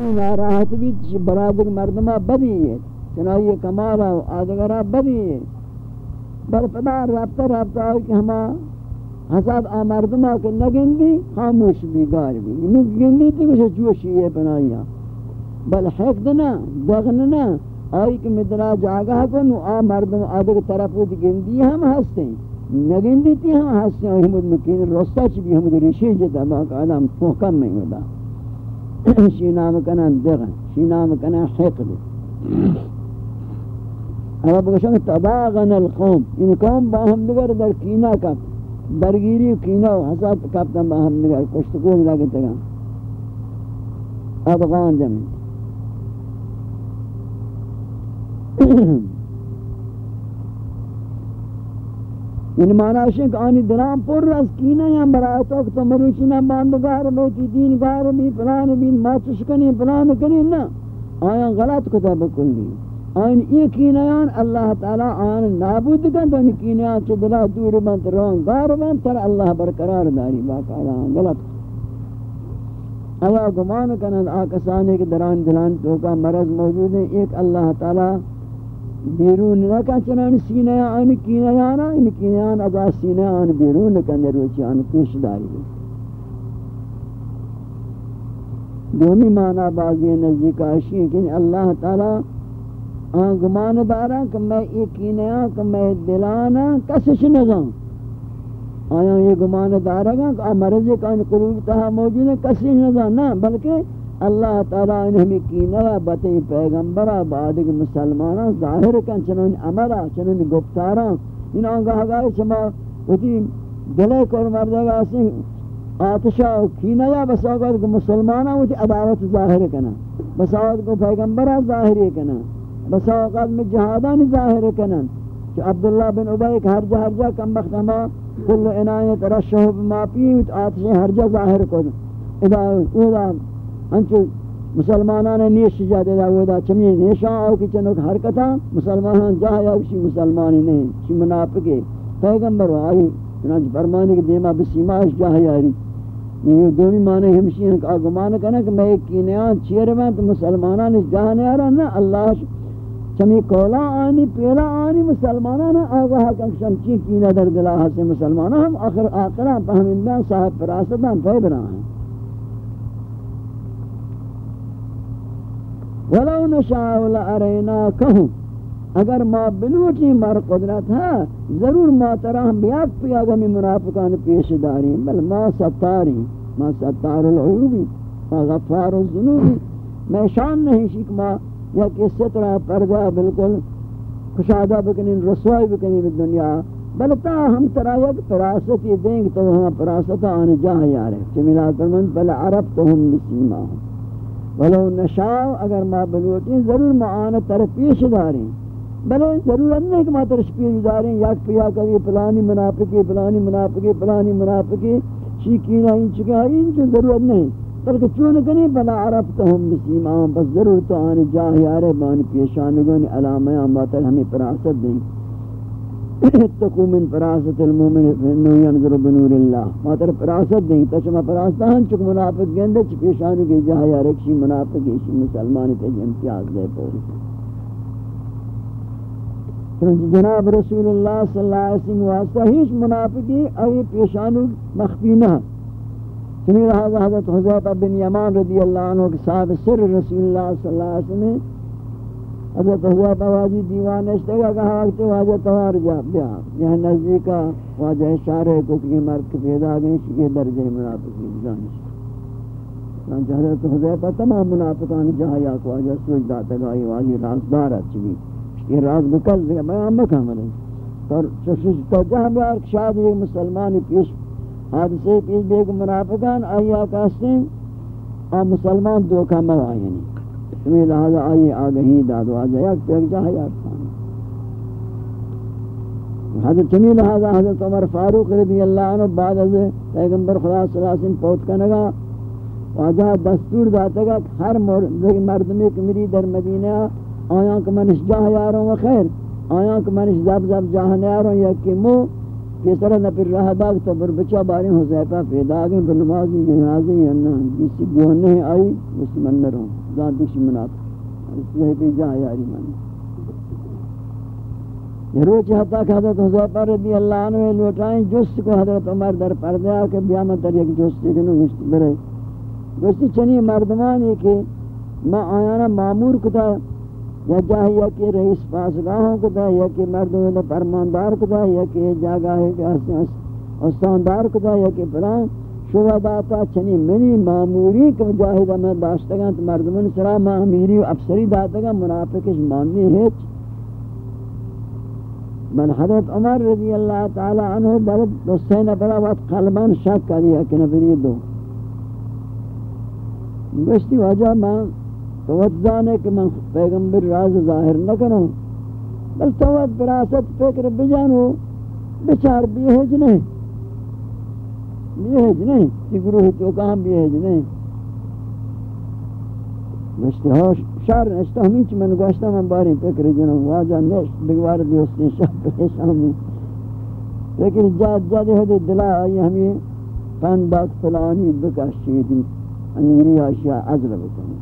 ناراحت بھی برادر مردمہ بدی ہے چنائی کمالا آدگرہ بدی ہے۔ بل پدا رابطہ رابطہ آئی کہ ہما حساب آمردمہ کے نگندی خاموش بھی، گار بھی۔ نگندی تی کچھ چوشی ہے پنائیاں بل حقد نا، دغن نا، آئی کہ مدرا جاگہ کو نو آ مردم آدھگ طرف دی گندی ہم ہستے نگندی تی ہم ہستے ہیں ہمود مکین رستا چی بھی ہمود ریشی جتا باقا آدم محکم میں ہودا شی نام کنا دغن شی نام کنا حقد اگر بگشن تباغن القوم، این قوم با ہم دگر در کینا کپ درگیری و کینا و حساب کپتا با ہم دگر کشتکون لگتا گا ابغان جمعی یعنی معنی ہے کہ آنی دلان پر رس کینا یا برای تو کہ تو مروچی نہ باندگار بیتی دین گار بھی پلان بھی ماتش کنی پلان کنی نا آیا غلط کتا بکلی آئین یہ کینیان اللہ تعالی آن نابود کن تو کینیان چھ دلا دور بنت رون گار بنت تر اللہ برقرار داری. باقاعدہ غلط. آیا گمان کنن آکسانے کے دران دلان تو کا مرض موجود ہے ایک اللہ تعالی بیرون نہ کا چنان سینہ آن کینیان ان کینیان ادا سینہ آن بیرون کن روچی آن پیش داری. دومی معنی بعضی نزدیک آشی ہے کہ اللہ تعالی آن گمان دارا کہ میں یقینیاں کہ میں دلانا کسش نظام آیا یہ گمان دارا گا کہ مرض کان قلوب تہا موجود ہے کسش نظام نہ بلکہ اللہ تعالیٰ نے ہمیں کینہ بطی پیغمبرہ بعد کہ مسلمانہ ظاہر کن چنان عملہ چنان گفتارہ ان آنگاہ گاہ شما ہوتی دلے کور مردے گا سے آتشا و کینہ یا بس آگاد کہ مسلمانہ ہوتی عداوت ظاہر کنا بس آگاد کو پیغمبرہ ظاہر کنا بس اوقات میں جہادان ظاہر کنن کہ عبداللہ بن عبی کہ ہر جا ہر جا کم بخت ہما کل عنایت رشہ بما پیوت آتشیں ہر جا ظاہر کن ادا اودا انچو مسلمانان نیش جاتے دا اودا چمی نیشان آو کی چنک حرکتا مسلمانان جہا یا کسی مسلمانی نہیں چی منافقے۔ پیغمبر آئی، چنانچہ فرمانے کہ دیما بسیماش جہا یاری یہ دومی معنی ہمشی ہیں کہ آگمان کنا کہ میں ایک کینیان چیر میں تو مسلمانان اس جہاں نہیں آ نا اللہ چمی کولا آنی، پیلا آنی، مسلمانان آگاہ کنکشم چی کینہ در دلاہ سے مسلمانان ہم آخر آخران پہمندان، صاحب پراستان فیبران ہیں۔ ولو نشاء لأریناکہم اگر ما بلوٹی مر قدرت ہے، ضرور ما ترہ ہم بیاک پیاگمی منافقان پیش داری. بل ما ستاری، ما ستار العیوبی، ما غفار الزنوبی میں شان نہیں شک ما یا کہ سترہ پردہ بالکل کشادہ بکنین، رسوائی بکنین دنیا. بلتا ہم ترہ یک پراستی دیں گے تو ہم پراستہ آنے جاہ یارے. چمیلات فرمند بل عربتهم بسیماہم ولو نشاء، اگر ما بلوٹی ضرور ما آنے طرف پیش داریں بلے ضرورت نہیں کہ ما ترش پیش داریں یک پیا کبھی پلانی منافقی پلانی منافقی پلانی منافقی، شیکینہ ان چکا ان چون ضرورت نہیں۔ بلکہ چون کنی بلا عرفتهم بسیمان بس ضرور تو آنی جاہ یارے بانی پیشانگون علامہ آماتر ہمیں پراست دیں۔ اتقو من پراست المومن فانه ينظر بنور اللہ ماتر پراست دیں تشما پراستا ہن چک منافق گندے چ پیشانو کے جاہ یارے کسی منافق کسی مسلمان تے امتیاز دے پوری. جناب رسول اللہ صلی اللہ علیہ وسلم واسطہ ہیچ منافقی ای پیشانو مخفی نہ۔ چنین لہذا حضرت حضرت بن یمان رضی اللہ عنہ کے صاحب سر رسول اللہ صلی اللہ علیہ وسلم حضرت حضرت واجی دیوان اشتگا کہا وقت واجہ توار جا بیا۔ یہ نزدیکا واجہ اشارہ کو کہ مرد کے پیدا گئی شکے درجہ منافقی جانش چنانچہ حضرت حضرت تمام منافقان جہاں یا کو واجہ سوچ داتا گئی واجی رازدار اچھی یہ راز بکل دیا میں ہم بکا ملے اور تو جہاں بیار شاید یہ مسلمانی پیش، حادثے پیش بیگ منافقان آیا کاستے اور مسلمان دو کا موا تمہیں لہذا آئی آگہی دادو آجا یک پیگ جا حیات خانا حضرت تمہیں لہذا حضرت عمر فاروق رضی اللہ عنہ بعد از پیغمبر خدا صلی اللہ علیہ وسلم پوت کنگا واجہ دستور داتا گا کہ ہر مردمی کمری در مدینہ آیا کہ منش جاہ یاروں و خیر آیا کہ منش زب زب جاہ نیاروں یا کہ مو پیسرہ نہ پھر رہا داگ تو بر بچہ بارے حضیفہ پیدا آگئے پر نمازی جنازی یا نا جسی گوہنے آئی اسی من نہ رہوں ذات دیکھ منافق حضیفہ جہاں یاری من یہ روچ حتیٰ کہ حضرت حضیفہ رضی اللہ عنہ لوٹائیں جس کو حضرت عمر در پردے آکے بیامت در یک جس دیکھ نو برے. گشتی چنی مردمانی کہ ما آیانا معمور کتا، یا جاہی یا کہ رئیس پاسگاہوں کو دا یا کہ مردوں نے فرماندار کو دا یا کہ جاگاہ استاندار کو دا یا کہ پلان شہداتا چنی منی معمولی کہ مجاہدہ میں داشتگاں تو مردمن سرا ما امیری و افسری داتگاں منافقش ماننی ہے من حضرت عمر رضی اللہ تعالی عنہ بلد دوستین بڑا وقت قلبان شک کری ہے کہ نبری دو۔ گشتی وجہ میں توت جانے کہ میں پیغمبر راز ظاہر نہ کروں بل توت براست فکر بجانو۔ بچار بیہج نہیں بیہج نہیں؟ تی گروہ تو کہاں بیہج نہیں؟ مشتی ہو شار نشتا ہمیں چی من گوشتا من باری فکر جنوں واجہ نشت بگوار دیوستی شب پریشان لیکن جاد جاد ہے دلا آئی ہمیں پندک فلانی بکشی دی امیری آشیاء عزل بکنی۔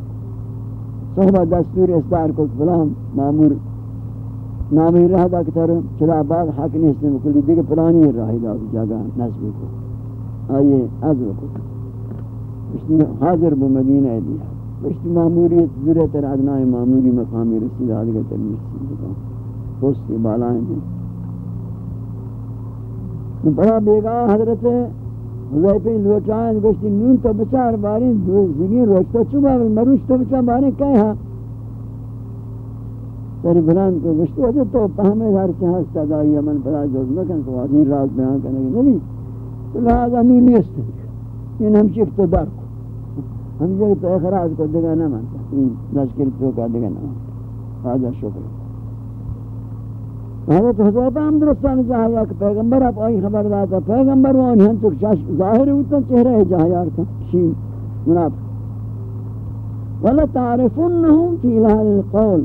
صحبہ دستور استار کو فلان مامور نامی رہ دا کتر چلا بعد حق نہیں اس نے مکلی دیکھ پلانی راہی دا جگہ نصبی آئیے عزو کو اشتی حاضر بمدینہ دیا پشتی اشتی ماموریت ضرورت ادنائی ماموری مقامی رسید آدھگا ترمیسی بکا پوستی بالائیں دیں بڑا بیگا حضرت حضیفہ لوٹائیں گوشتی نون تو بچار باری زگین روشتا چوبا مروش تو بچار باری کئی ہاں سری بلان کو گوشتی وجہ تو پہمے دار سے ہستا دا یمن بلا جوز مکن، تو آدین راز بیان کرنے گی نبی لہذا نون نیست این ہم تو در کو ہم جگہ تو اخراج کو دگا نہ مانتا این نشکل تو کا دگا نہ مانتا آجا شکر حضرت حضرت ہم درستان جہایا کہ پیغمبر اب آئی خبر داتا پیغمبر وہ انہیں تو ظاہر ہوتا چہرہ ہے جہایا رکھا شین منافق. وَلَا تَعْرِفُنَّهُمْ فِي لَهَا الْقَوْلِ.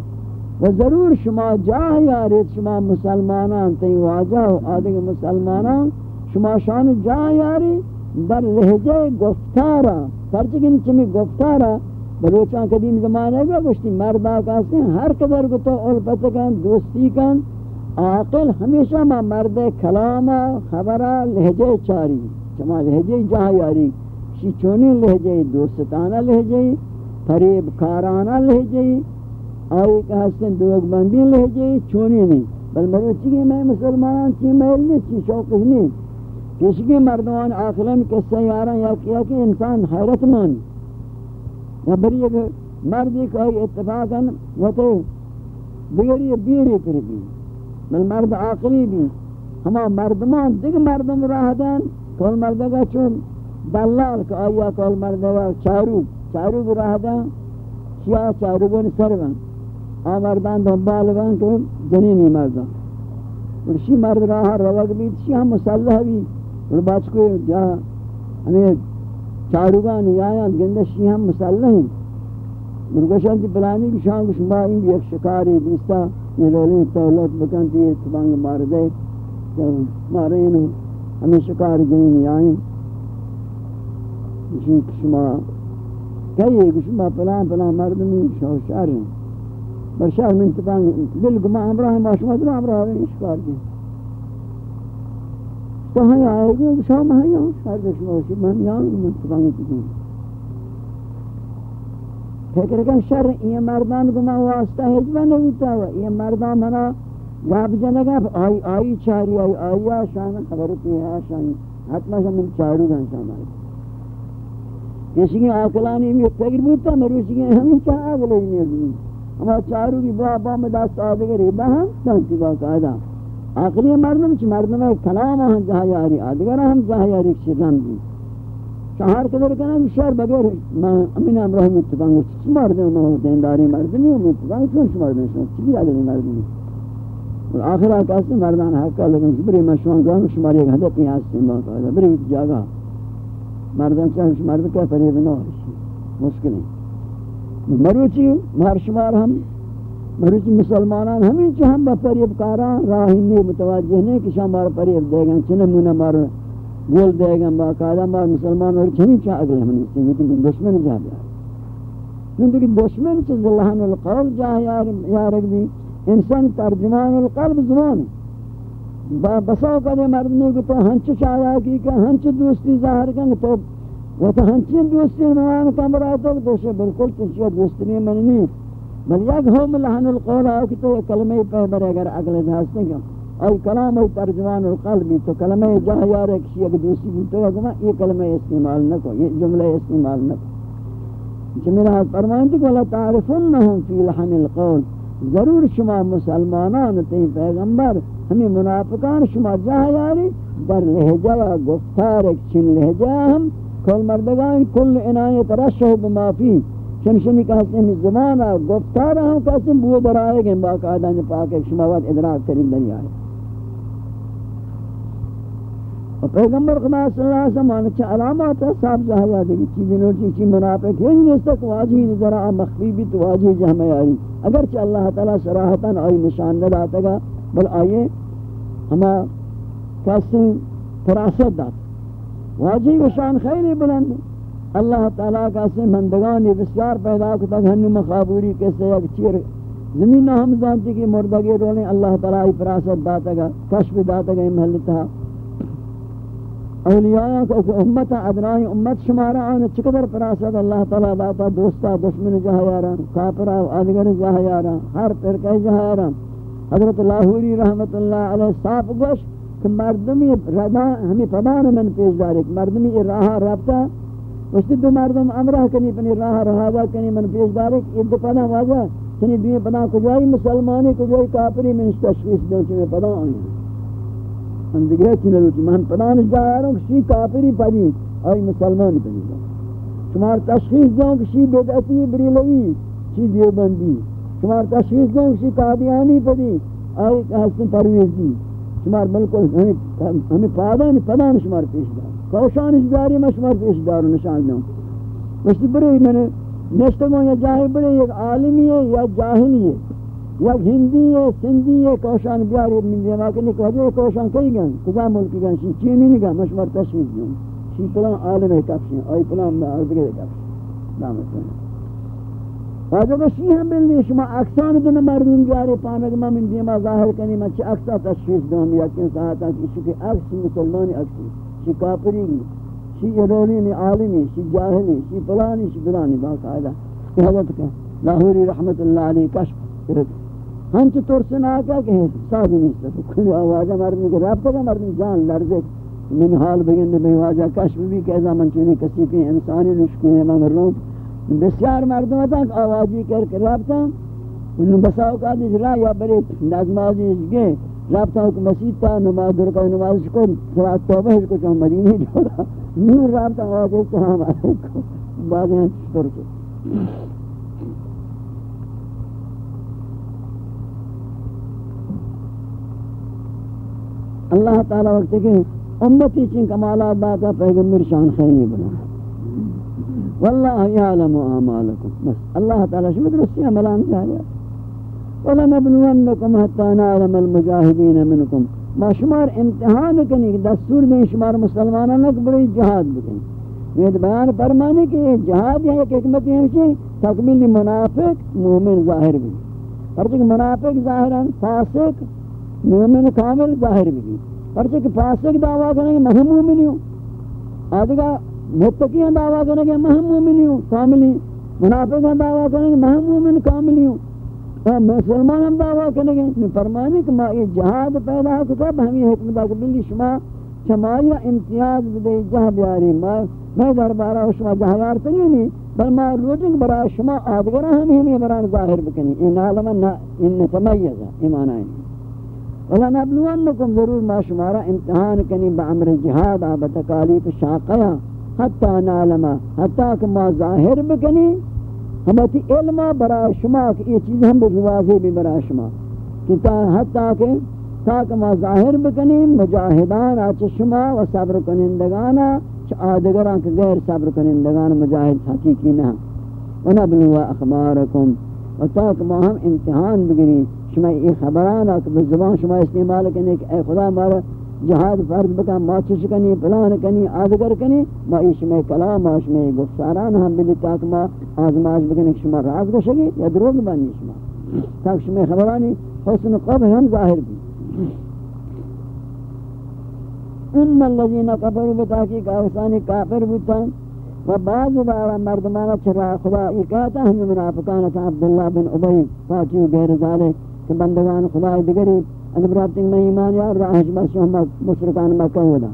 و ضرور شما جاہیا رید شما مسلمانان تی واجہ و آدھگ مسلمانان. شما شان جاہیا رید در لہجہ گفتارا پرچکن چمی گفتارا بلوچان قدیم زمانے گا گوشتی مردہ کہتے ہیں ہر قدر کو تو علپت کن، دوستی کن. عاقل ہمیشہ ما مرد کلام خبرہ لہجے چاری. چما لہجے جہاں یاری شی چونی لہجے دوستانہ لہجے فریب کارانہ لہجے آئی کہ حسن دوگ بندی لہجے چونی نہیں بل مرو چکی میں مسلمان چی محل نہیں چی شوق نہیں کسی مردمان آخرین که سیاره یا کیا که انسان حیرت مان یا بری یک مردی که اتفاقا و تو دیگری بیری کری بی بل مرد آخری بھی ہما مردمان دیکھ مردم راه دن کل مردگا چون دلال که آیا کل مردگا چاروب. چاروب راه دن چیا چاروبون سر بند آمردان دنبال بند که جنینی مردان. ورشی مرد راہ روگ بید. شی ہم مسلح بید اور بچ کو جا ہمیں چاروگاں نہیں آیا، گندہ شیعہ مسلح ہیں۔ مرگشان جی تی پلانی کی شان کچھ مائیں بھی ایک شکاری دیستا یہ تولت بکنتی ہے تبانگ مار دے مارے ہمیں شکار جنی نہیں آئیں اسی کشما کہیے کشما پلان پلان مردمی شوشار ہیں۔ برشار من تبانگ دل گما امراہ ماشما دل امراہ ہیں شکار جنی های آقا شام های آن سردش باشی. من یان من سبانه دیدیم فکر کن شر این مردان کو ہے واسطه هجمه ہوتا و یہ مردان منا گاب جنگب ائی ائی چاری آی آی آشان خبر پیه آشان حتما من چاری گن ہے کسی که عقلانی میں فکر بودتا مروسی که همین چه نہیں نیزیم ہمارا چارو کی با با دست آده گری با ہم تنسی با قادم عقلی مردم چی؟ مردم کلام هم جهیاری آدگر هم جهیاری شدن دی. شهر کدر کنم شهر بگر من امین امراه متفاق و چی مردم ما؟ دینداری مردمی و متفاق چون شما مردم شما؟ چی بیادری مردمی آخر ها کسی مردان حقا لگم بری من شما گام شما یک هدفی هستیم با قاعده بری بیت جاگا. مردم چه مردم که فریب نارش مشکلی. مروچی مار هم مروچ مسلمانان ہمیں چاہم با فریب کاران، راہی نہیں، متوجہ نہیں کہ شام بار فریب دے گا چنمونہ مار گول دے گا باقاعدہ مار مسلمان اور ہمیں چاہ اگلے ہمیں سنگی تو دشمن جا بیا کیونکہ دشمن چیز لہن القول جا یا رکھ دی انسان ترجمان القلب زمان۔ بسا کدے مرد نے کہ تو ہنچ چاہیا کی کہ ہنچ دوستی ظاہر کریں تو وہ تو ہنچین دوستی نوان کمرہ تو، دوسرے بالکل تنچیہ دوستی نہیں مننی بل یک ہم لحن القول آو کہ تو کلمہ پیبر اگر اگلے نہیں کم اور کلام ای ترجمان القلبی تو کلمہ جاہ یار ایک شیئے کہ دوسری بولتے گا یہ کلمہ استعمال نہ کو یہ جملہ استعمال نہ کو جملہ فرمائیں کہ وَلَا تَعْرِفُنَّهُمْ فِي لَحَنِ الْقَوْلِ. ضرور شما مسلمانان تی پیغمبر. ہمیں منافقان شما جاہ یاری. در لہجہ و گفتار ایک چن لہجہ ہم. کل مردگان کل عنایت رشہ بما فی شنشنی کہتے ہیں زمانہ گفتارہ ہم کہتے ہیں بو برائے گئے باقاعدہ نے پاک ایک شماوات ادراک کریں دنیا ہے اور پیغمبر خدا صلی اللہ علیہ وسلم آنے چھے علامات ہے صاحب زہرہ دیکھ چیزیں نوٹی چی منافق ہے انہیں اس تک واجہی نظرہ مخفی بھی تو واجہی جہمہ آئی اگرچہ اللہ تعالیٰ صراحتاً آئی نشان نہ داتا گا بل آئیے ہما ہیں فراست داتا واجہی و شان خیلی بلند اللہ تعالیٰ کا سے مندگانی بسیار پیدا کتا کہ ہنو مخابوری کیسے یک چیر زمین ہم زانتی کی مردگی رولیں اللہ تعالیٰ ہی فراست داتا گا، کشف داتا گا محلتا اولیاء کو امت ادنائی امت شمارا آن چقدر فراست اللہ تعالیٰ داتا، دوستا، دشمن جہا یارا کافرہ و آدگر جہا یارا ہر پرکہ جہا یارا حضرت لاہوری رحمت اللہ علیہ صاف گوش کہ مردمی ردا ہمیں پدان من پیش دارے مردمی راہ رابطہ وشتی دو مردم امرہ کنی پنی راہ رہا کنی، من پیش دارے کہ دو پدان واجہ، کنی دوی پدان کجائی مسلمانی، کجائی کافری من تشخیص دوں چوے پدان آئی من دیگه چی نلوٹی من پناہ پدان جایاروں کشی کافری پدی آئی مسلمانی پنی پدی شمار تشخیص دوں کشی بدعتی، بریلوی چی دیوبندی. شمار تشخیص دوں کشی قادیانی پدی آئی حسن پرویزی. شمار بالکل ہمیں پادان پدان شمار پیش دار. کوشانش داری میں شمار پیش دار نشان دوں وشتی بری میں نے نشتگوں یا جاہی بڑے یک عالمی ہے یا جاہلی ہے یا ہندی ہے سندھی ہے کوشان بیاری من دیما کہ نکو جو کوشان کئی گن کجا ملک گن شی چینی نہیں گن مشور تشویز دوں شی پلان عالم ہے کپشن آئی پلان میں آردگے کپشن دامت کرنے واجہ کو شی ہم بلنی شما اکسان دن مردم بیاری پانک ما من دیما ظاہر کنی ما چی اکسا تشویز دوں یا کن ساعتا کی شکی اکس مسلمانی اکسی شی کافری گی شی ایرونی عالمی شی جاہلی شی پلانی شی پلانی باقاعدہ یہ حضرت کا لاہوری رحمت اللہ علیہ کشف ہم چھ ترسن آکا کہ سادی نہیں سکتا کلی آوازہ مردم کے رابطہ کا مردم جان لرزے۔ من حال بگن دے بہواجہ کشف بھی کہزا من چونی کسی کی انسانی نشکی ہے مگر روم۔ بسیار مردم تک آوازی کر کے رابطہ۔ انہوں بسا اوقات اجرا یا بری نظمازی اشگے رابطہ حکم مسیح تا، نماز در کا نماز شکو صلاة توبہ شکو چون مدینی جوڑا۔ نور رابطہ آوازی سلام علیکم بعد ہیں ترکو اللہ تعالی وقت کہ امتی چن کمالات داتا پیغمبر شان خیلی بنا۔ واللہ یعلم اعمالکم بس اللہ تعالی شمت رسی عملان جایا۔ وَلَنَبْلُوَنَّكُمْ حَتَّى نَعْلَمَ الْمُجَاهِدِينَ مِنْكُمْ ما شمار امتحان کنی کہ دستور دیں شمار مسلمانوں نے بڑی جہاد بکنی یہ بیان فرمانے کہ جہاد یہ ایک حکمت یہ ہے کہ تکمیل منافق مومن ظاہر بھی. اور منافق ظاہران فاسق، مومن کامل ظاہر بھی. پرچہ کہ فاسق دعویٰ کرنے کہ میں مومن ہوں. آدھگا متقیاں دعویٰ کرنے کہ میں مومن ہوں. کاملی منافقاں دعویٰ کرنے کہ میں مومن کاملی ہوں. مسلمان ہم دعویٰ کرنے کہ فرمانے کہ میں یہ جہاد پیدا کرتا ہم یہ حکمت آکر بلی شما شمائی امتیاز بدے جہ بیاری میں دربارہ شما جہیار تنی نہیں بل ما روجنگ برا شما آدگرہ ہم ہمیں بران ظاہر بکنی۔ ان عالمان ان تمیزا ایمان آئینی وَلَنَبْلُوَنَّكُمْ ضرور ما شمارا امتحان کنی بعمر جہاد آب تکالیف شاقیا حتی نالما، حتی کہ ما ظاہر بکنی۔ ہمتی علمہ برا شما کہ یہ چیز ہم بزوازی بھی برا شما۔ حتی کہ تاک ما ظاہر بکنی مجاہدان آچ شما و صبر کنندگانا چھ آدگران کہ غیر صبر کنندگان، مجاہد حقیقی نہ۔ ونبلوا اخبارکم۔ و تاک ما ہم امتحان بگری شما ای خبران کہ بزبان شما استعمال کرنے کہ اے خدا مارا جہاد فرض بکن ما کنی پلان کنی، آدگر کنی، ما ای شما کلام ما شما گفتاران ہم بلی تاک ما آزماش بکنی شما راز گو شگی یا دروگ بانی شما. تاک شما خبرانی حسن قبل ہم ظاہر بھی ان الذين كفروا بتحقيق اوثان كافر بتان وبعض بارا مردمانا چرا خدا اکاتا، ہم منافقان عبداللہ بن عبی فاکیو غیر ذالک، کہ بندگان خدا دگری اگر برابطنگ میں ایمان یا راہش بس محمد مشرکان مکہ ہودا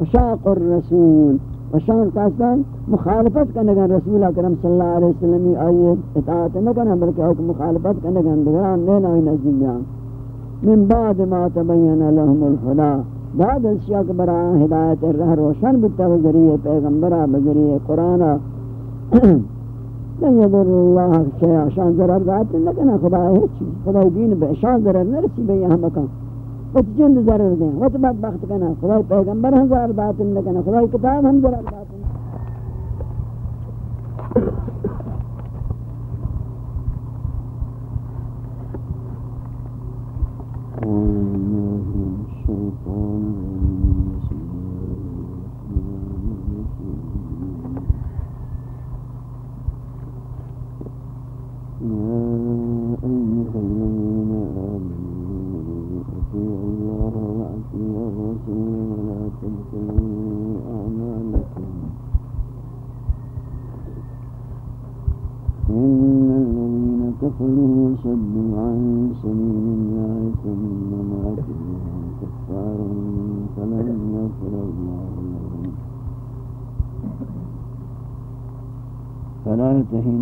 وشاق الرسول۔ وشان کاستان مخالفت کنگان رسول اکرم صلی اللہ علیہ وسلم آئیے، اطاعت نکنن بلکہ حکم مخالفت کنگان دگران لینا ہوئی نزدیک بیان من بعد ما تبین لهم الخدا بعد از شک برا ہدایت رہ روشن بتا ذریعہ پیغمبرہ بذریعہ قرآن لن يضر الله شیع شان ضرر دات نکنا خدا ہے خدا دین بے شان ضرر نرسی بے یہاں مکان وقت جند ضرر دیں وقت بدبخت کنا خدا پیغمبر ہم ضرر دات نکنا خدا کتاب ہم ضرر that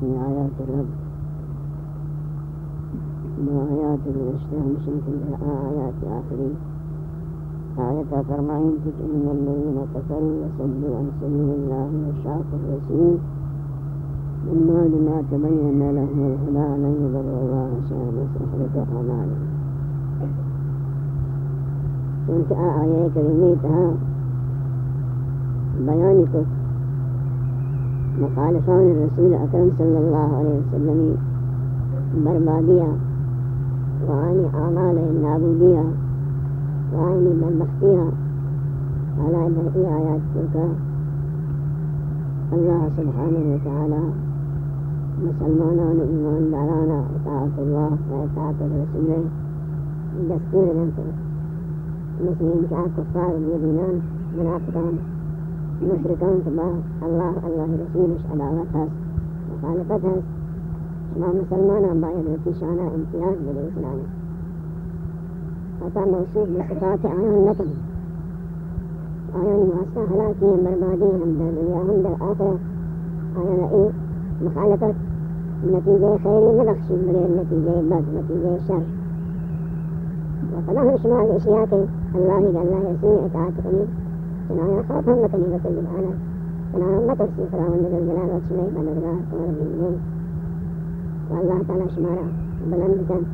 في آيات الرب. آيات الرشد مشرك بالآيات آخرين. آية فرمائن تك إن الذين كفروا وصدوا عن سبيل الله وشاقوا الرسول. من لما تبين لهم الهدى لن يضروا الله شيئا وسيحبط أعمالهم إنت آية كلمتها بيانك مخالفون الرسول أكرم صلى الله عليه وسلم بربادية وعن أعمال النابودية وعن بلبختيها على أن آيات تلك الله سبحانه وتعالى مسلمانا إيمان دارانا وطاعة الله وطاعة الرسول دستور الأنفس. مثل إنشاء كفار اليمنان منافقان. مشركان في الله الله رسول عداوت هست مخالفت هست شما مسلمان هم باید رتیشانه امتیاز بده فلانه موصوف به صفات آنان نکن آیان هلاكي هلاکی هم بربادی هم در دنیا هم در آخره آیان ای إيه؟ مخالفت نتیجه خیری نبخشي بغیر نتیجه بد نتیجه شر. وقدر شما الاشیاء که الله الله رسول اطاعت كنعان أخاف هم كان يبقى سيد أنا كنعان ما ترسي فراون ذو الجلال والشميل بعد ذراع قمر بالليل والله تعالى شمارة بلند كان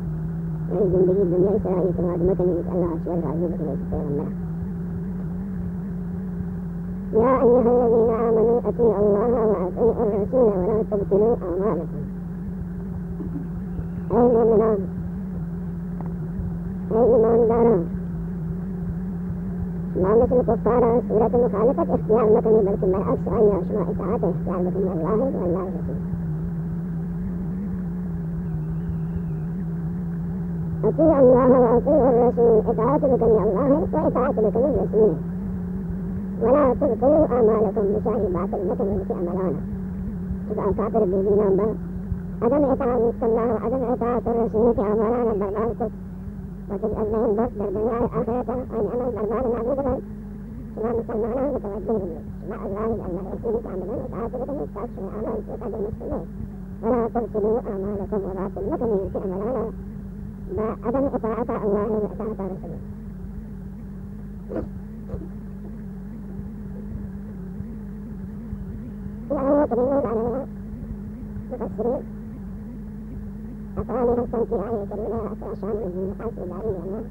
أي زندگی دنیا سرائي سواد مكان يبقى الله أشوار راجب كبير سيغمرة يا أيها الذين آمنوا أطيعوا الله وأطيعوا الرسول ولا تبطلوا أعمالكم. أي مؤمنان أي إيمان داران معاملة الكفارة صورة مخالفة اختيار مكني بلکہ میں عکس آیا شما اطاعت اختیار بکنی الله والله الرسول أطيع الله وأطيع الرسول إطاعة بكم الله وإطاعة بكم الرسول. ولا تبطلوا أعمالكم بشأن باطلكم التي أملانا إذا أكافر بدينا با عدم إطاعة الله وعدم إطاعة الرسول في أعمالنا برباد وتجعل لهم بس بالدنيا والآخرة أن عمل بربال معبود لهم كما مسلمانا متوجه مع الله لأن الرسول تعملون إطاعت لكم استعشوا أعمال في قدر المسلمين ولا تبطلوا أعمالكم وباطل مكني في أملانا بعدم إطاعة الله وإطاعة رسوله الآية تدلون عليها مفسرين أقوالها التي آية كريمة أشان من حيث دارين الله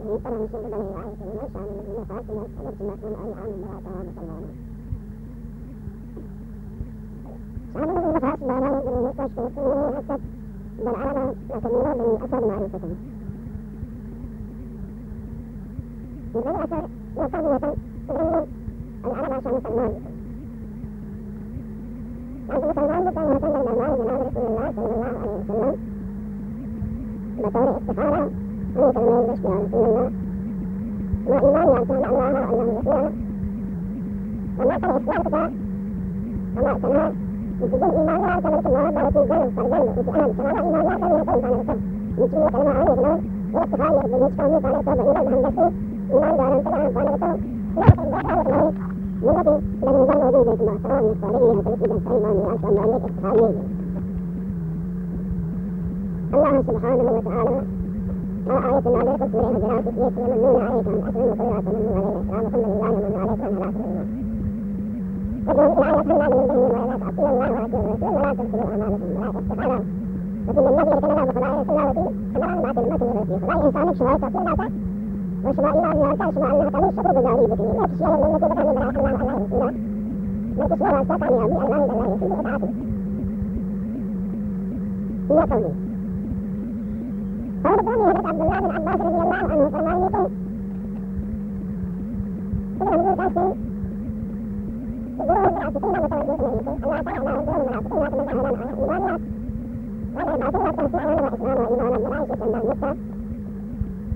ومن طلب شيء بدل الآية كريمة شان الذين فاتنا قدرت ما تكون أي عام مراتا ومسلمانا شان الذين فاتنا لا يدري مستشفى كله حتى بل على يعتبرون من أثر معرفتهم من غير أثر يقضية تبين العرب عشان مسلمان Al-Insan الله سبحانه وتعالى قال آية النادر قلت إليها جلالة إليك وممنون عليك أن أكرم وطيرك وممنون عليك أن أكرم الله وممنون عليك أن لا أكرم يقول لا يكرم هذا من بينهم الله وأطيعوا الرسول ولا تبطلوا أعمالكم ولا تستحلوا لكن النبي يتكلم عن خلائق الله وفيه خبران باطل ما تنهي فيه خلائق إنسانك شوية تصير لا تعصي إيمان لا تشمع الله تعالى الشكر بذاري بكني لا تشير من التي بكني براءة الله الله رسوله لا تشير أستاك عن يومي الله الله رسوله بتعاته هي قولي هذا قولي هدف عبد الله بن عباس رضي الله عنه فرمان يقول كل من يقول كاسي يقولون المنافقين متوجهون يقول الله تعالى يقول المنافقين لا تمنع لنا على إيماننا ولا يبعثون التنسيع لنا إسلام وإيمانا بمعيشة من المسلم وأن الله تعالى فرمت أن تكون الإسلام إيمان لا تعلم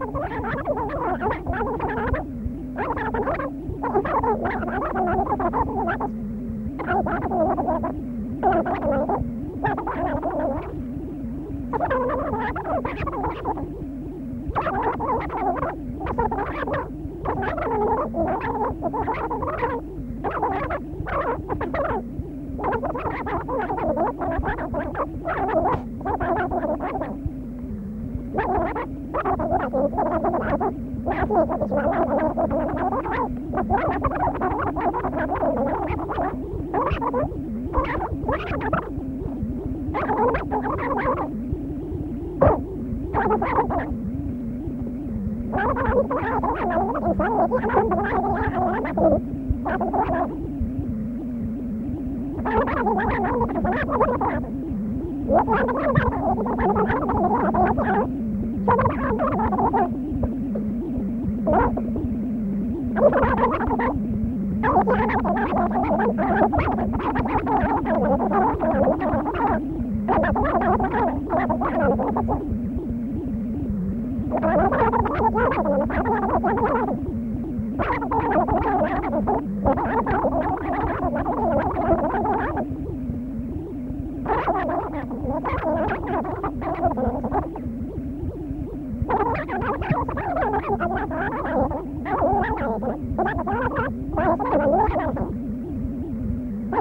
I'm sorry. What?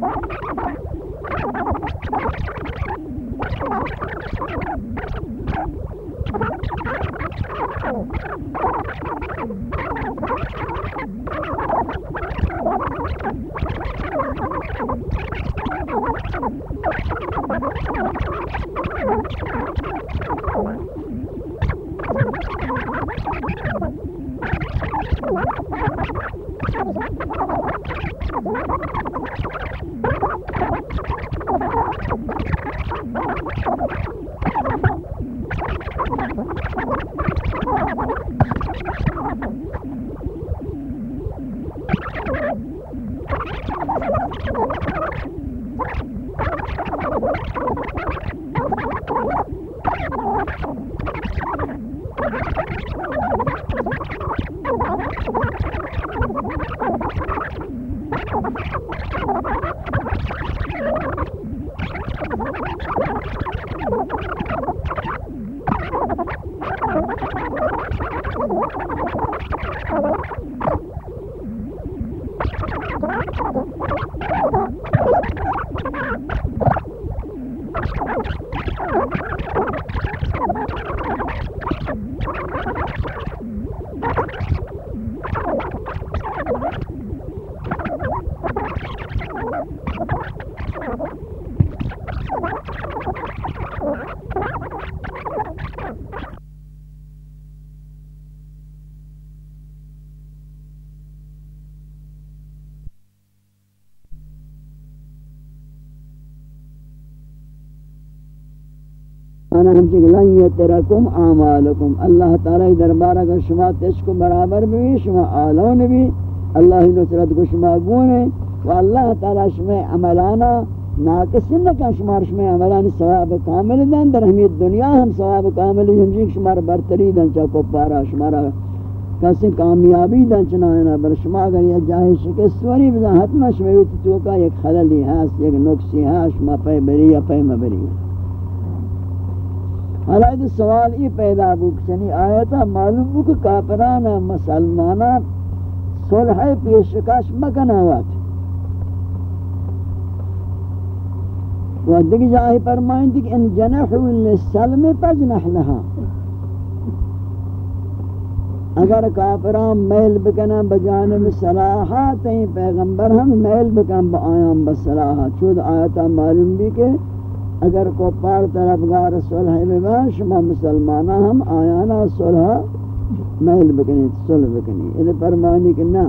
Oh, چک لن اللہ تعالی دربار اگر شما تش کو برابر بھی شما آلون بھی اللہ نصرت کو شما گونے و اللہ تعالی شما عملانا ناقص نہ شما شما عملان ثواب کامل دن. در ہمی دنیا ہم ثواب کامل ہم جی شما برتری دن، چا کو پارا شما کسی کامیابی دن چنا بر شما اگر یہ جاہی شکست وری بزن حتما شما تو کا ایک خللی ہے ایک نقصی ہے شما پہ بری یا پہ مبری. ہے حالات سوال یہ پیدا ہو کہ یعنی بکچنی آیتا معلوم بک کافران مسلمانا صلح پیشکش مکنا وقت و دیکھ جاہی فرمائیں کہ ان جنحو للسلم پجنح لها. اگر کافران میل بکنا بجانب صلاحات ہیں پیغمبر ہم میل بکن با آیان بصلاحات چود آیتا معلوم بھی کہ اگر کو پار طرفگار صلح بما شما مسلمانہ ہم آیانا صلح محل بکنی، صلح بکنی۔ یہ فرمانی کہ نا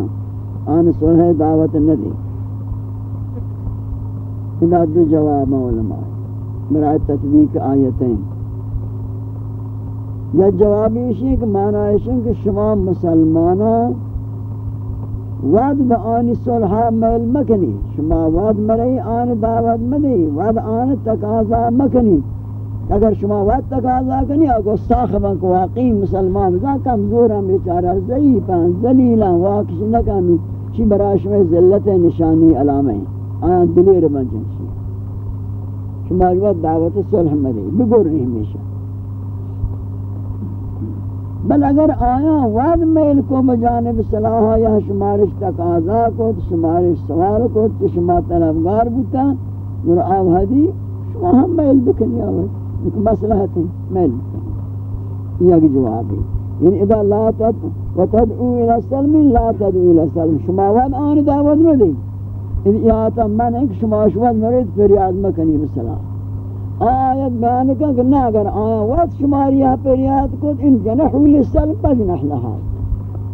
آن صلح دعوت ندی۔ ادا دو جواب علماء۔ برای تطبیق آیتیں یا جوابی اسی کہ معنی ہے کہ شما مسلمانہ وعد با آنی صلحہ میل مکنی. شما وعد مرئی آن دعوت مدی. وعد آن تقاضا مکنی. اگر شما وعد تقاضا کنی اگر ساخبا کو واقعی مسلمان زا، کمزور ہم بیچارہ ضعیفا ذلیلا واقعی نکنو چی براش میں ذلت نشانی علامہ ہیں آیا دلیر بنجن چی شما وعد دعوت صلح مدی. بگر رہی ہمیشہ بل اگر آیا وعد میل کو بجانب صلاحا یا شمارش تقاضا کو شمارش سوال کو شما طلبگار بوتا اور آو حدی شما ہم میل بکنی آوئی ایک مسئلہ تھی میل بکنی۔ یہ ایک جواب ہے۔ یعنی اذا لا تد و تدعو الى السلم، لا تدعو الى السلم۔ شما وعد آن دعوت مدی ان یعنی آتا من ایک شما شواد مرید فریاد مکنی بسلام۔ آیت بیان کن کہ نہ اگر آیا وقت شماری یہاں پر یاد کو ان جنحو لسل پجنح لہا۔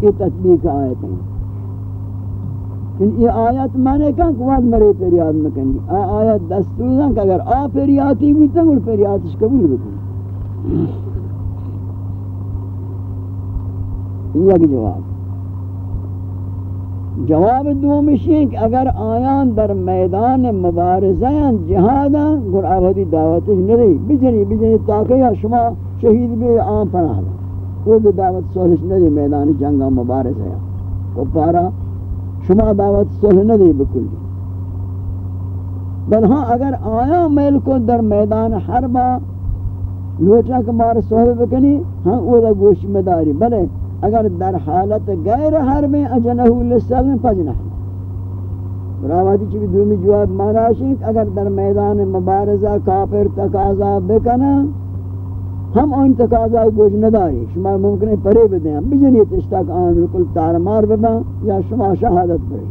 یہ تطبیق آیت ہیں ان یہ آیت مانے کن کہ وقت مرے پر یاد مکنی آیت دستور دن کہ اگر آ پر یادی بیتا اور پر یادش قبول بکنی یہ جواب۔ جواب دوم یہ کہ اگر آیان در میدان مبارزہ جہادا گر آبادی دعوت نہیں بجنی بجنی تاکہ یا شما شہید بھی آن پناہ دا وہ دعوت سولش نہیں میدان جنگا مبارزہ کو پارا، شما دعوت سولش نہیں بکل بل ہاں اگر آیا میل کو در میدان حربا لوٹا کمار سولش بکنی ہاں وہ دا گوش مداری. بلے اگر در حالت غیر حرم اجنہو لسلم پجنہ براواتی چی بھی دومی جواب مانا شید، اگر در میدان مبارزہ کافر تقاضا بکنا ہم ان تقاضا گوش نداری. شما ممکن ہے پرے بدیں بجنیت اشتاک آن بکل تارمار ببا یا شما شہادت بری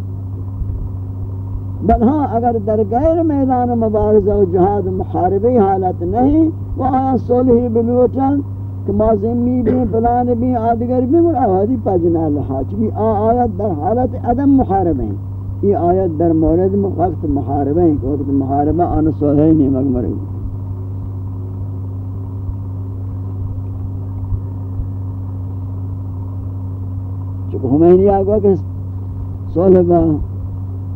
بل ہاں اگر در غیر میدان مبارزہ و جہاد محاربی حالت نہیں وہ آیا صلحی بلوٹن کہ ما مازمی بھی پلان بھی آدگر بھی اور آوازی پاجنا لہا چبی آیت در حالت عدم محارب ہیں یہ آیت در مورد وقت محارب ہیں کہ وقت محاربہ آن سوہی نہیں مگمر ہیں چکہ ہمیں آگوا کہ صلحبہ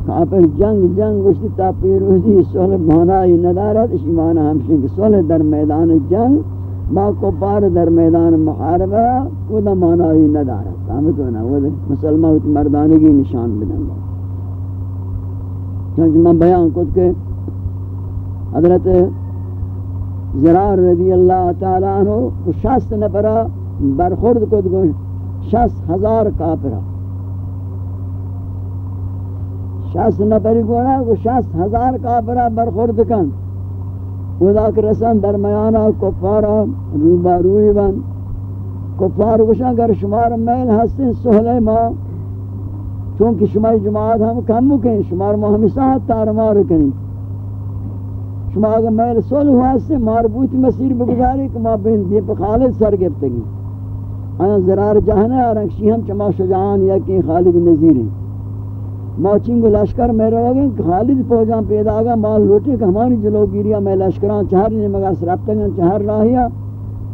کافر جنگ جنگ گشتی تا پیروزی صلح بہنائی ندارت اسی معنی ہمشن کہ صلح در میدان جنگ با کفار در میدان محاربہ وہ دا معنی ندارا سامت ہونا وہ مسلمان مردانگی نشان بدن گا۔ چونکہ میں بیان کت کہ حضرت زرار رضی اللہ تعالیٰ عنہ کو شست نپرا برخورد کت گو شست ہزار کافرہ۔ شست نپری گونا کو شست ہزار کافرہ برخورد کن۔ ودا کہ رسان درمیانا کفارا، روبا روی بن. کفار گوشن گر شمار میل ہستن سہلے ما چونکہ شمار جماعت ہم کم کہیں شمار ما ہمی ساتھ تارمار کنی. شما اگر میں رسول ہوا سے مربوط مسیر بگزاری کہ ما بین دی پہ خالد سر گفتگی آیا زرار جہنے آرکشی ہم چما شجعان یا کہ خالد نظیر ہیں ما چنگو لشکر میں رہو گے خالد پوجان پیدا آگا مال لوٹے کہ ہماری جلو گیریا میں لشکران چہر نہیں مگا سرپتنگا چہر راہیا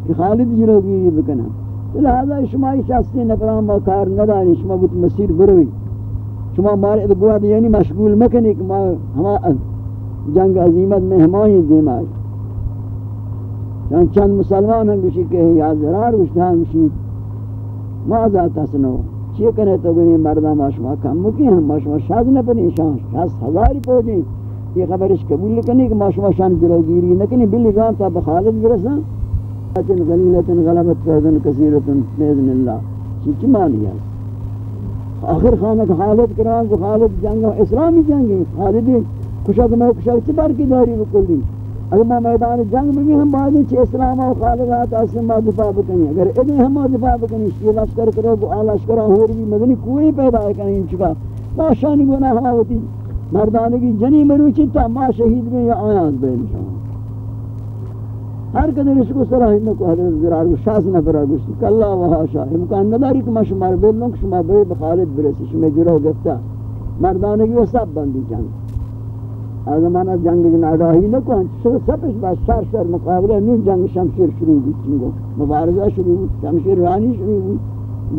کہ خالد جلو گیری بکنا لہذا شما شخصی نکرام ما کار ندانی، شما بوت مسیر بروی۔ شما مارے ادگوہ یعنی مشغول مکنی کہ ما ہما جنگ عظیمت میں ہمائی دیم آئی۔ چند مسلمان ہم گوشی کہ یا ضرار گوشتی ہم گوشی ماذا تسنو چی کنے تو گنی مردہ ما شما کم مکی ہم، ما شما شاز نہ پنی شان شاز ہزاری پوجیں۔ یہ خبرش قبول کنی کہ ما شما شان جلوگیری نکنی، بلی گان تا بخالد برسا لیکن غلیلتن، غلبت فیدن کثیرتن بیدن اللہ۔ چی چی مانی ہے؟ آخر خانہ خالد کران کو خالد جنگ، اسلامی جنگ ہے۔ خالدی کشک میں کشک چبر کی داری بکلی؟ اگر میں میدان جنگ میں بھی ہم بعد چھ اسلام و خالقات اسلام ما دفاع بکنی اگر ادھے ہم دفاع بکنی شیع لشکر کرو، گو آل لشکر ہور بھی مدنی کوئی پیدا ہے کنی ان چکا۔ ما شانی گناہ ہوا ہوتی مردانگی جنی مروچی تا ما شہید میں یا آیاز بے نشان ہر قدر اس کو صلاح انہوں کو حضرت زرار کو شاس نفرہ گوشتی۔ کہ اللہ و حاشا امکان نداری کہ ما شمار بیلوں کہ شما بے بخالد برسی، شما جرو گفتا۔ مردانگی و سب بندی جنگ۔ آزمانہ جنگ ناگاہی نہ کون سر سپش با سر سر مقابلہ نون جنگ شمشیر شروع ہوئی چنگو مبارزہ شروع ہوئی شمشیر رانی شروع ہوئی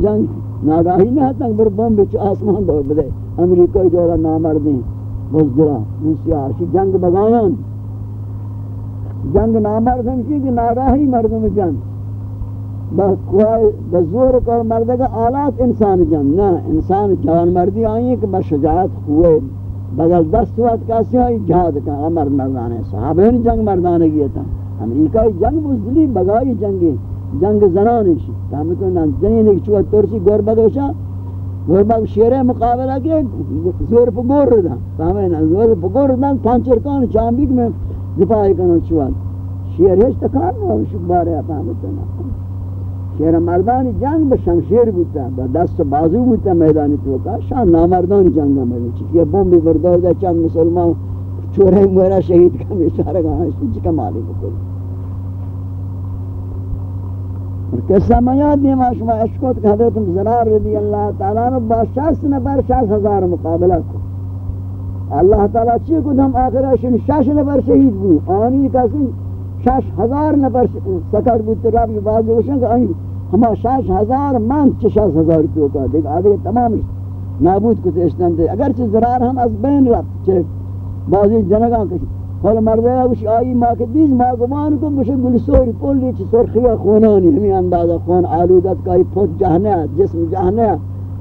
جنگ ناگاہی نہ تنگ بر بم بچ آسمان دور بدے امریکہ دولا نامردین بزدرا روسیا شی جنگ بگایان جنگ نامرد ہم کی کہ ناگاہی مردم جنگ. بزور کر مردگا آلات انسان جنگ. نہ انسان جوان مردی آئی ہے کہ بشجاعت ہوئے بغل دست وقت کسی های جهاد کن امر مردانه صحابه این جنگ مردانه گیه تا امریکای جنگ بزدلی بگای جنگی جنگ زنانشی تامیتون نان جنین ایک چوه ترسی گور بدوشا گور بگ شیره مقابله که زور پا گور ردن تامیتون زور پا گور ردن پانچرکان چامبیک میں دفاعی کنو چوه شیر هیچ تکان نو باره تامیتون شیر مردانی جنگ به شمشیر بودتا با دست بازو بودتا میدانی تو کا شان نامردانی جنگ نمیدن چی یه بمبی بردار ده چند مسلمان چوره مورا شهید کم اشاره کنه چی کمالی بکنی. اور قصہ میں یاد نہیں ما شما اشکوت کہ حضرت زرار رضی اللہ تعالیٰ نے با شخص نفر شخص ہزار مقابلہ کو اللہ تعالیٰ چی کو ہم آخر شن شش نفر شہید بو آنی کسی شش ہزار نفر سکر بود رب بعض وشن کہ آئیں ہما شش ہزار من چھ شش ہزار تو کا دیکھ آدھے تمام نابود کو تشتن دے اگر چھ زرار ہم از بین رفت چھ بعضی جنگاں کش حال مردے وش آئی ما کہ دیز ما گمان کو مش گل سوری پولی چھ سرخی خونانی. ہمیں اندازہ خون آلودت کا پھوٹ جہنے جسم جہنے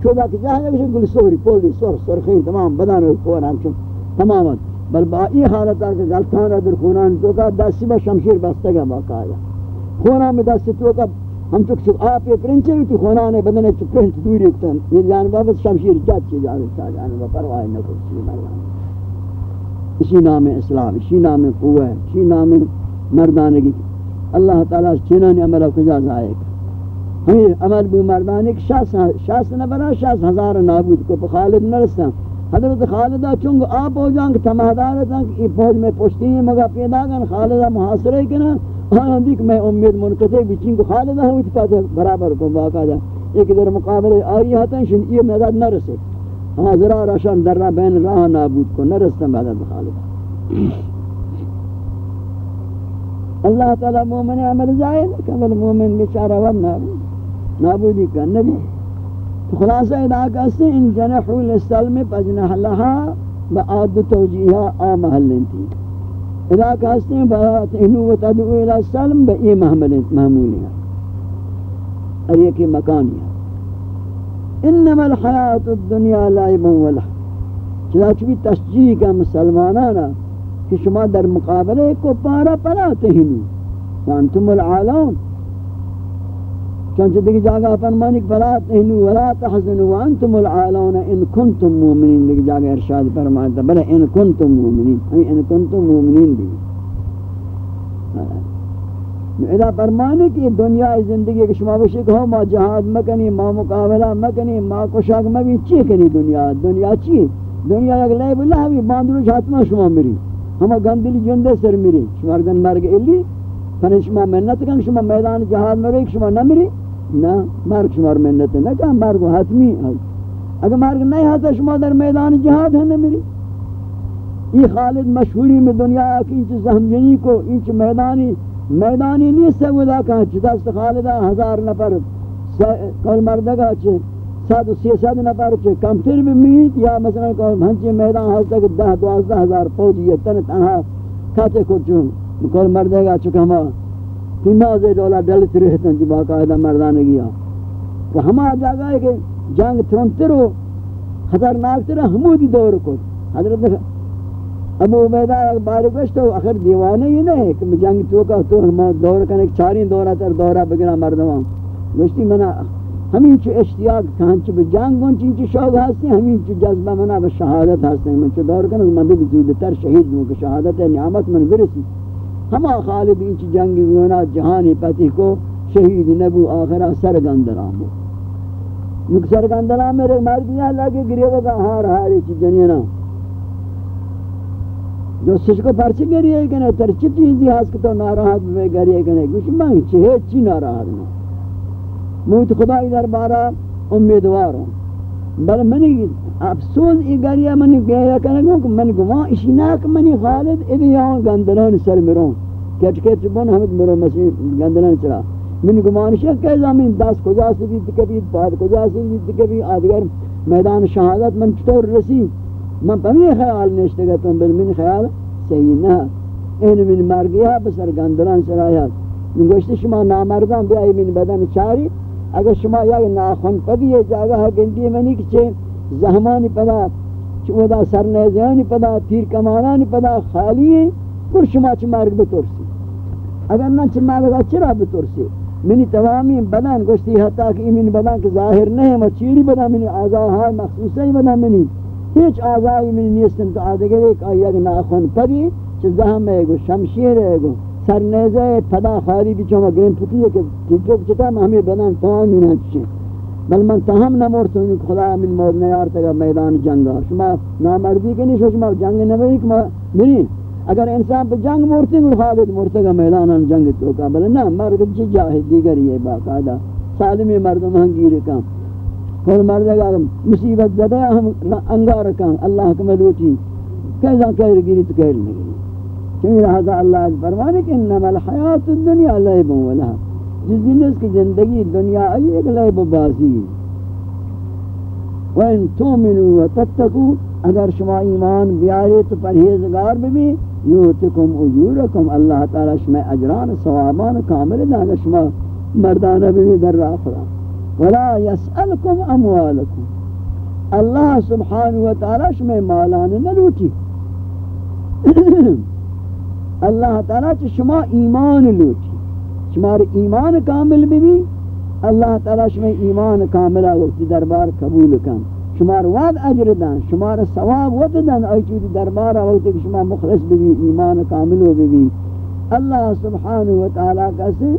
چودا کہ جہنے مش گل سوری پولی سر، سرخی، تمام بدن خون ہم تمام بل با این حالت ہے کہ غلطان در خونان تو کا دستی با شمشیر بسته گا باقایا خونان میں دستی تو کا ہم چک چک آپ یہ پرنچے ہوئی تھی خونان بدنے چک پرنچ دوری اکتن یہ جانبا بس شمشیر جات چی جانے چاہ جانبا پروائی نکو چی مردان اسی نام اسلام، اسی نام قوہ اسی نام مردانگی. اللہ تعالیٰ چنانی عملہ کجا زائق ہمیں عمل بو مردانک شاس شاس نبرا شاس ہزار نابود کو پخالد نرستا حضرت خالدہ چونگ آپ ہو جانگ تمہدار تھا کہ یہ فوج میں پوچھتی ہیں مگا پیدا گن خالدہ محاصرے کنا۔ ہاں دیکھ میں امید منقطع بچین کو خالدہ ہوئی تھی برابر کو باقا جا ایک در مقابلے آئی ہاتا شن، یہ مدد نہ رسے۔ ہاں ذرا رشان در راہ بین راہ نابود کو نہ رستا مدد خالدہ۔ اللہ تعالی مومن عمل زائد، کمل مومن بچارہ ور نابود۔ نابودی کا نبی۔ خلاصہ ادا کرتے ان جنحو للسلم پجنح لها بعد توجیہا آ محلن تھی ادا کرتے ہیں بات انو و تدعو الى السلم با ای محمولی ہیں اور یہ کہ مکانی ہے. انما الحیات الدنیا لائبا ولا چنانچہ بھی تشجیح کا مسلمانانا کہ شما در مقابلے کو پارا پلا تہنی وانتم العالون. چونچہ دیکھ جاگہ فرمانی فلا تہنو ولا تحزنو وانتم العالون ان کنتم مومنین۔ دیکھ جاگہ ارشاد فرمانی تھا بلے ان کنتم مومنین۔ ان کنتم مومنین بھی۔ ہاں۔ اذا فرمانی کہ دنیا زندگی کے شما بشک ہو، ما جہاد مکنی، ما مقابلہ مکنی، ما کشاک مبی۔ چی کنی دنیا؟ دنیا چی؟ دنیا یک لعب اللہ بھی، باندرو حتما شما مری۔ ہما گندلی جندے سر میری شمار گن مرگ اللی پنی شما منت کن، شما میدان جہاد مرگ شما نہ نمیری نا مرگ شمار منت نہ کہ مرگ حتمی ہے اگر مرگ نہیں ہے شما در میدان جہاد ہے نمیری. یہ خالد مشہوری میں دنیا کی انچ زہمجنی کو انچ میدانی میدانی نہیں سے ودا کہاں چھ دست خالدہ ہزار نفر. کل مردگا چھ سات سی سات نفر چھ کمتر بھی مید یا مثلا کل ہنچی میدان حال تک دہ دوازدہ ہزار فوجی ہے تن تنہا کھاتے کو چون کل مردگا چھ ہما تیمازے دولا ڈلت رہتن جی باقاعدہ مردانے گیا۔ وہ ہما جاگا ہے کہ جنگ ترنتر ہو خطرناک تر ہمودی دور کو حضرت ابو عبیدہ بار گشت تو آخر دیوانے ہی نہیں کہ جنگ تو کا تو ہم دور کرنے چاری دورہ تر دورہ بگنا مردمان۔ گشتی منا ہمیں چو اشتیاق کہاں چو بجنگ گون چین چو شوق ہستی ہمیں چو جذبہ منا بشہادت ہستی۔ من چو دور کرنے من بھی زودتر شہید ہوں کہ شہادت نعمت من برسی۔ ہما خالد انچ جنگ گونا جہانی پتی کو شہید نبو آخرہ سرگندرام ہو نک سرگندرام میرے مردی اللہ کے گریہ کا ہار ہاری چی جنینا. جو سچ کو پرچی گری ہے کہ تر چی چیزی ہاس کو ناراحت میں گری ہے کہ نہیں کچھ میں ہے، چی ناراحت نہ موت خدا ادھر بارا امیدوار ہوں. بل منی افسوس، ای گری ہے منی گیا کہ من گواں اسی نہ کہ منی خالد ادیاں گندلان سر مروں کٹ کٹ بن ہمت مرو مسیح گندلان چلا من گمان شک کہ زمین دس کجا سے بھی کبھی بعد کجا سے بھی کبھی آدگر میدان شہادت من چطور رسی؟ من پمی خیال نشتے نشته گتون بل من خیال صحیح نه. این من مرگی ها بسر گندران سرایات من گوشت شما نامردان بیایی من بدن چاری. اگر شما یک ناخون پدی جاگہ گندی منی کچے زہمانی پدا چودا سرنیزیانی پدا، تیر کمانانی پدا، خالی ہے پر شما چھ مرگ بترسی. اگر نہ چھ مرگ چرا بترسی؟ منی تمامی بدن گوشتی حتی کہ من بدن کہ ظاہر نہیں ہے چیری بدن منی آزاہ مخصوصی بدن منی. هیچ آزایی من نیستن تو آدگر ایک آیا آیگ ناخون پری چه زهم ایگو شمشیر ایگو. سرنیزه پدا خاری بی چما گرین پتیه که تیجوک چتا ہمیں بنان تمام مینن چی بل من تهم نمورتون که خدا من مود نیارتا گا میدان جنگا شما نامردی که نیست شما جنگ نبایی که ما منی اگر انسان پہ جنگ مورتی گل خالد مورتا گا میدان جنگ تو کا بل نا مرد چی جاہد دیگر یہ باقاعدہ سالمی مردم ہنگیر کام کل مرد اگر مصیبت زدہ ہم انگار کن. اللہ کے ملوٹی کیسا کہر گیری تو کہر نہیں چونی لہذا اللہ فرمانے کہ انما الحیات الدنیا لیب و لہا جس دن اس کی زندگی دنیا ای ایک لیب و بازی. وَإِن تُؤْمِنُوا وَتَتَّقُوا، اگر شما ایمان بیاری تو پرہیزگار بھی یوتکم اجورکم، اللہ تعالی شما اجران ثوابان کامل دا شما مردانہ بھی در راہ خدا. ولا يسألكم اموالكم اللہ سبحانہ وتعالی شما مالان نلوٹی. اللہ تعالی شما ایمان لوٹی. شمار ایمان کامل بھی بھی اللہ تعالی شما ایمان کامل وقت دربار قبول کن. شمار وعد اجر دن، شمار ثواب وقت دن ای چیز دربار وقت شما مخلص بھی ایمان کامل بھی اللہ سبحانہ وتعالی کیسے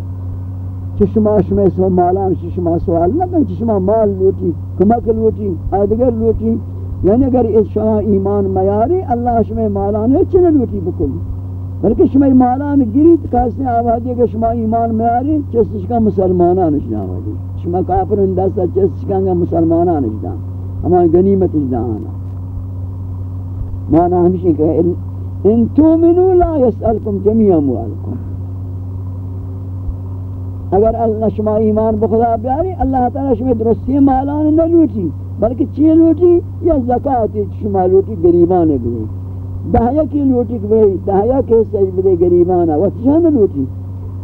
کہ شما شما سو مالان شما سوال نہ کہ شما مال لوٹی، کمک لوٹی ادگر لوٹی. یعنی اگر شما ایمان میاری اللہ شما مالان چنہ لوٹی بکل بلکہ شما مالان گریت کاسے آوازی کہ شما ایمان میاری چس کا مسلمانان نشنا آوازی شما کافر انداز چس کا مسلمانان اجنا نشنا ہما غنیمت نشنا مانا ہمشی کہ ان تومنوا لا يسألكم جميع اموالكم اگر اللہ شما ایمان بخدا بیاری، اللہ تعالی شما درستی مالان نہ لوٹی بلکہ چی لوٹی یا زکاة شما لوٹی گریبان بھی دہیا کی لوٹی بھی دہیا کے صحیح بدے گریبان وقت شان لوٹی۔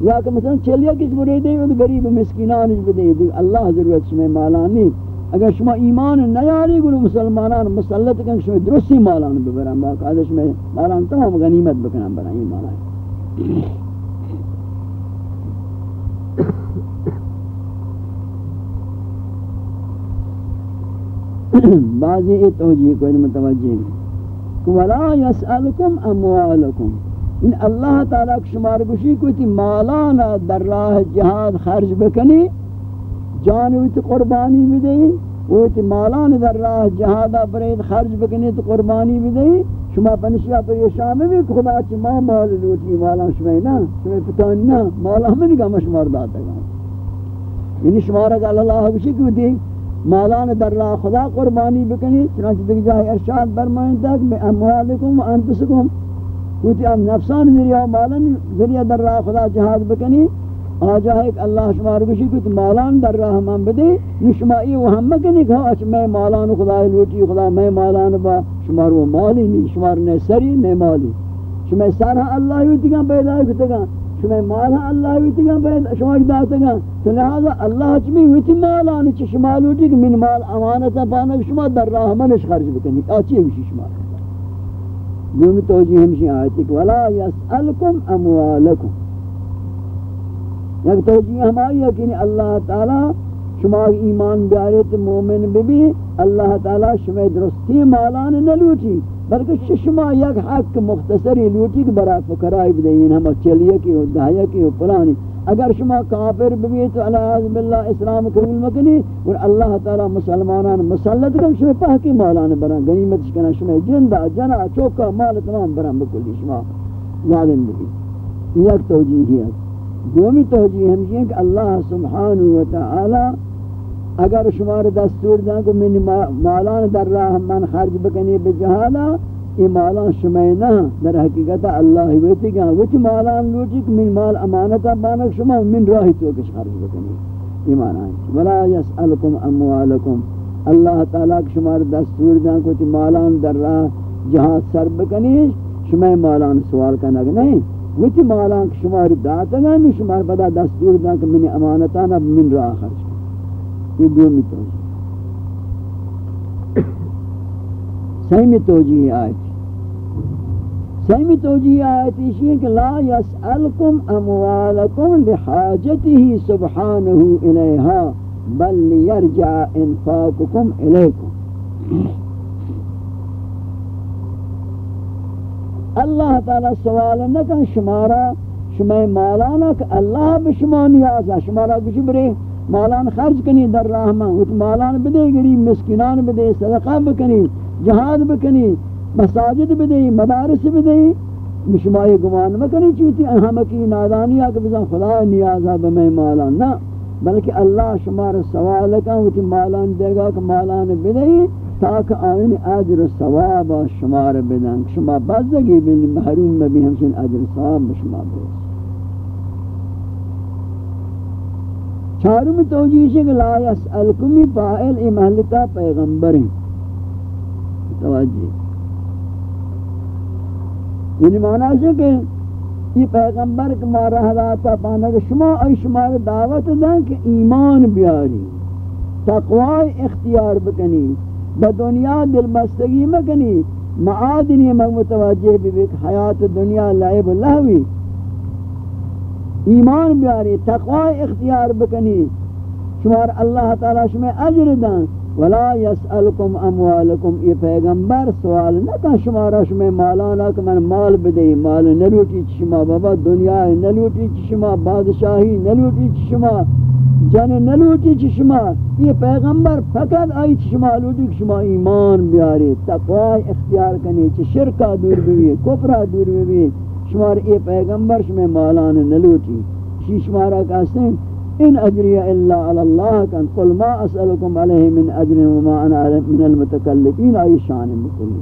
یا کہ مثلا چلیا کس برے دے، وہ غریب مسکینان بدے دے۔ اللہ ضرورت شما مالان نہیں۔ اگر شما ایمان نیاری گلو مسلمانان مسلط کن شما درستی مالان ببرن۔ باقاعدہ شما مالان تمام غنیمت بکنن برن برای مالان بعضی توجیہ کو متوجہ ولا يسألكم أموالكم. إن اللہ تعالی کو شمار گوشی کو تی مالانا در راہ جہاد خرج بکنی جان ویت قربانی بدئی وہ تی مالان در راہ جہاد برید خرج بکنی تو قربانی بدئی شما پنشیا پریشان بھی خدا چ ما مال لوٹی مالا شما نا شما پتانی نا مالا ہمیں نگا مشمار داتا گا۔ یعنی شمارا کہ اللہ کیوں دی؟ مالان در راہ خدا قربانی بکنی چنانچہ دیکھ جائے ارشاد برمائن تک بے اموالکم و انتسکم کوتی ام نفسان ذریعہ مالان ذریعہ در راہ خدا جہاد بکنی. آجا ہے کہ اللہ شمار گوشی کت مالان در راہ من بدے نشمائی و ہم مکنی کہ اچھ میں مالان خدا لوٹی خدا میں مالان با شمار وہ مالی نہیں شمار نے سری نے مالی. شمار سارا اللہ ہوتی گا پیدا ہوتی گا شمار مالا اللہ ہوتی گا پیدا شمار داتا گا۔ تو لہذا اللہ چمی ہوتی مالان چھ شمار لوٹی کہ من مال امانتا پانا شمار در راہ منش خرج بکنی۔ آچی ہوشی شمار دومی توجیہ ہمشی آیتی کہ ولا یسألکم اموالکم یک توجیہ ہماری ہے کہ اللہ تعالی شما ایمان بیارت مومن ببی، اللہ تعالی شما درستی مالان نلوٹی۔ بلکہ شما یک حق مختصری لوٹی کہ برای فکرائی بدہین ہم چلیے کی ہو دہیا کی ہو پلانی اگر شما کافر ببی تو علیہ باللہ اسلام قبول مکنی اور اللہ تعالی مسلمانان مسلط کن، شما پاکی مالان بران غنیمت شکنا شما جندہ جنا، چوکا، مال تمام بران بکلی، شما ظالم ببی یک توجیہ ہے دومی توجیہ ہمشی ہے کہ اللہ سبحانہ وتعالی اگر شمار دستور دیں کہ من مالان در راہ من خرج بکنی بجہالا یہ مالان شمائنہ در حقیقت اللہ ویتی گا وچ مالان لوٹی کہ من مال امانتا بانک شما، من راہی تو کش خرج بکنی. ایمان آئیں ولا یسألکم اموالکم. اللہ تعالیٰ کے شمار دستور دیں کہ مالان در راہ جہاز سر بکنی شمائن مالان سوال کرنا کہ نہیں وتی مالان کہ شمار داتا گا شمار بدا دستور دا کہ منی امانتانا من را خرچ یہ دومی توجیہ سیمی توجیہ آیت سیمی توجیہ آیت اسی ہے کہ لا يسألكم اموالكم لحاجته سبحانه الیہا بل لیرجع انفاقكم الیکم. اللہ تعالی سوال نہ کن شمارا شما مالانا کہ اللہ بشما نیازا شمارا کچھ برے مالان خرج کنی در راہ میں وہ مالان بدے گری مسکنان بدے، صدقہ بکنی، جہاد بکنی، مساجد بدے، مدارس بدے۔ شما یہ گمان مکنی چوتی ہمکی نادانیہ کہ بزن خدا نیازا بمی مالان نہ بلکہ اللہ شمار سوال کن وہ مالان دے گا کہ مالان بدے، تاک آئین اجر ثواب شمار بدن۔ شما بزدگی بینی محروم ببی ہمشن اجر ثواب شما برس چارم توجیہ سے کہ لا یسألکمی فائل ای محلتا پیغمبر ہیں توجہ یعنی معنی ہے کہ یہ پیغمبر کے مارا حضاتا پانا کہ شما ای شمار دعوت دیں کہ ایمان بیاری تقوی اختیار بکنی با دنیا دل بستگی مکنی معادنی مگ متوجہ بھی حیات دنیا لعب لہوی ایمان بیاری، تقوی اختیار بکنی. شمار اللہ تعالی شما اجر دن. ولا يسألكم اموالكم یہ پیغمبر سوال نہ کہ شمارا شما مالانا کہ من مال بدے مال نلوٹی شما بابا دنیا نلوٹی شما، بادشاہی نلوٹی شما، جن نلوٹی چی شما. یہ پیغمبر فقط آئی چی شما لوٹی چی شما ایمان بیاری، تقوی اختیار کنی. چی شرکا دور بیوی کفرہ دور بیوی شما یہ پیغمبر شما مالان نلوٹی. شی شمارا کہتے ہیں ان اجری الا علی اللہ کن، قل ما اسألکم علیہ من اجر وما انا من المتکلفین. آئی شان مکلی.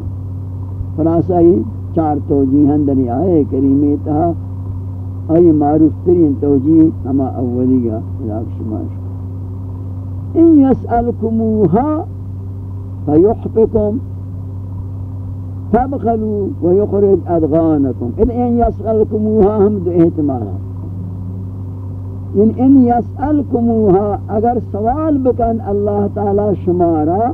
فراسا ہی چار توجیہ اندنی آئے کریمی تہا. آئی معروف ترین توجیہ ہما اولی گا، علاق شماش ان یسألکموها فیحفکم تبخلوا ويخرج ادغانكم ان ان يسألكموها هم دو احتمالا ان ان يسألكموها اگر سوال بکن اللہ تعالی شمارا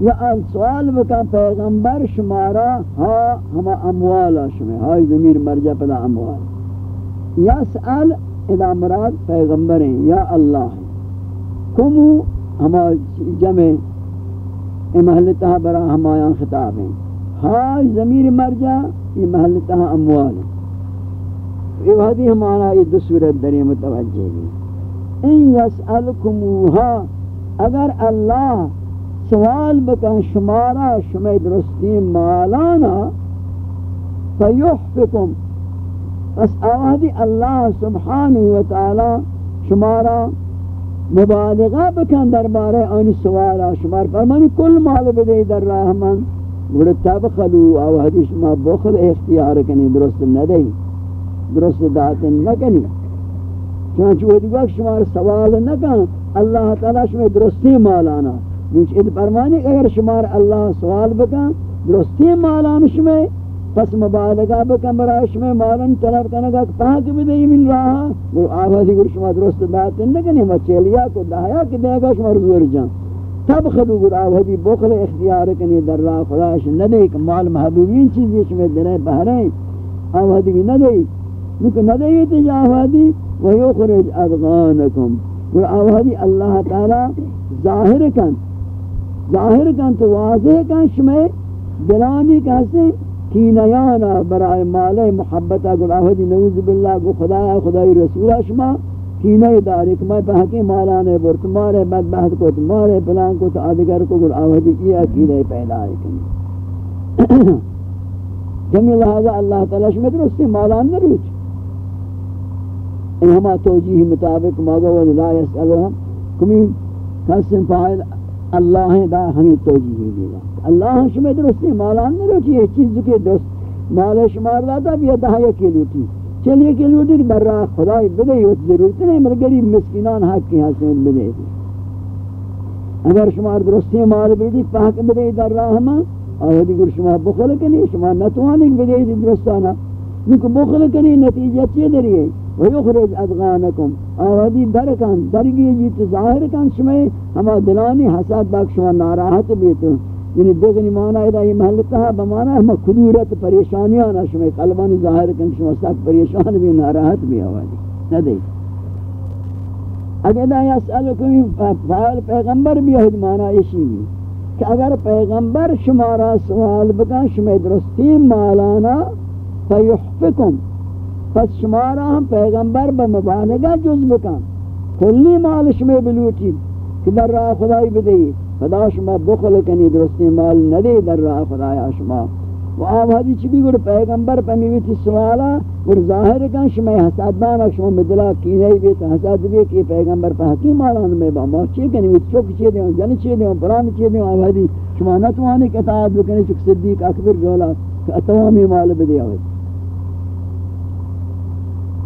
یا سوال بکن پیغمبر شمارا ہا ہما اموالا شما ہائی ضمیر مرجع پدا اموال. یسأل اذا مراد پیغمبر ہیں یا اللہ. کمو ہما جمع محلتہ برا ہمایاں خطاب ہیں۔ ہائی ضمیر مرجع یہ محلتہ اموال یہ وحدی ہمارا یہ دو صورت دری متوجہ بھی ان یسألکموها اگر اللہ سوال بکن شمارا شمی درستی مالانا فیحفکم۔ پس آوازی اللہ سبحانہ وتعالی شمارا مبالغہ بکن دربارے آنی سوالا شمار فرمانی، کل مال بدے در راہ من. گوڑا تبخلو آوازی شما بخل اختیار کنی. درست ندہی درست داتن نکنی. چنانچہ وہ دیگا شمار سوال نکن. اللہ تعالی شما درستی مالانا. نیچ اد فرمانی، اگر شمار اللہ سوال بکن، درستی مالانا شما پس مبالغہ بکن برای شما مالن طلب کنگا پاک بھی بدئی من راہا۔ وہ آبادی گر شما درست داتن نکنی، ما چیلیا کو دہایا کہ دے گا شما رزور جان۔ تب خلو گر آبادی بخل اختیار کنی، در راہ خدایش ندے کہ مال محبوبین چیزی شما دنے بہریں۔ آبادی بھی ندے نکہ ندے یہ تجا آبادی ویخرج ادغانکم۔ گر آبادی اللہ تعالی ظاہر کن۔ ظاہر کن تو واضح کن شما دلانی کہتے ہیں کینیانا برای مال محبتا گناہدی نعوذ باللہ گو خدایا خدای رسول شما کینی داری میں پہکی مالانے برت مارے بدبہت کو تو پلان کو تو آدگر کو گناہدی کیا کینی پیدا ہے کنی. جمی لہذا اللہ تعالی شما درستی مالان نروچ. ان ہما توجیہ مطابق ماغا و لا یسألوہم کمی کسن فائل اللہ دا ہمیں توجیہ دیگا اللہ شما درستی مالان نہیں روچی یہ چیز کے درست۔ مال شمار داتا بیا دہایا کی لوٹی چلیے کی لوٹی کہ در راہ خدای بدے یہ ضرورت نہیں مر گریب مسکینان حق کی حسین بدے۔ دی اگر شمار درستی مال بدے، پاک بدے، در راہ ہم۔ آہدی گر شما بخل کنی شما نتوانی بدے دی درستانا۔ نکو بخل کنی، نتیجہ چی دریئے۔ ویخرج ادغانکم آوادی درکان درگی جیت ظاہر کن شما ہما دلانی حساد باک شما ناراحت بیتو یعنی دیگنی معنی ہے یہ محلتا ہے بمعنی ہم کدورت پریشانیاں نہ شما قلبانی ظاہر کن شما سک پریشان بھی ناراحت بھی آوازی نہ دے اگر دا یسألکم فعال پیغمبر بھی ہے معنی اسی بھی کہ اگر پیغمبر شمارا سوال بکن شما درستی مالانا فیحفکم. پس شمارا ہم پیغمبر بمبانگا جز بکن. کلی مال شما بلوٹی کہ در راہ خدای بدئی خدا شما بخل کنی، درستی مال ندے در راہ خدایا شما. و آب حدی چی بھی گر پیغمبر پمیویتی سوالا گر ظاہر کن شما حساد بانا شما مدلا کینی بیتا حساد بھی کہ پیغمبر پہ حکیم مالان میں با. ما چی کنی ویت چوک چی دیون جن چی دیون پران چی دیون آب حدی شما نتوانی کتاعت بکنی چک صدیق، اکبر، جولا کہ اتوامی مال بدیا ہوئی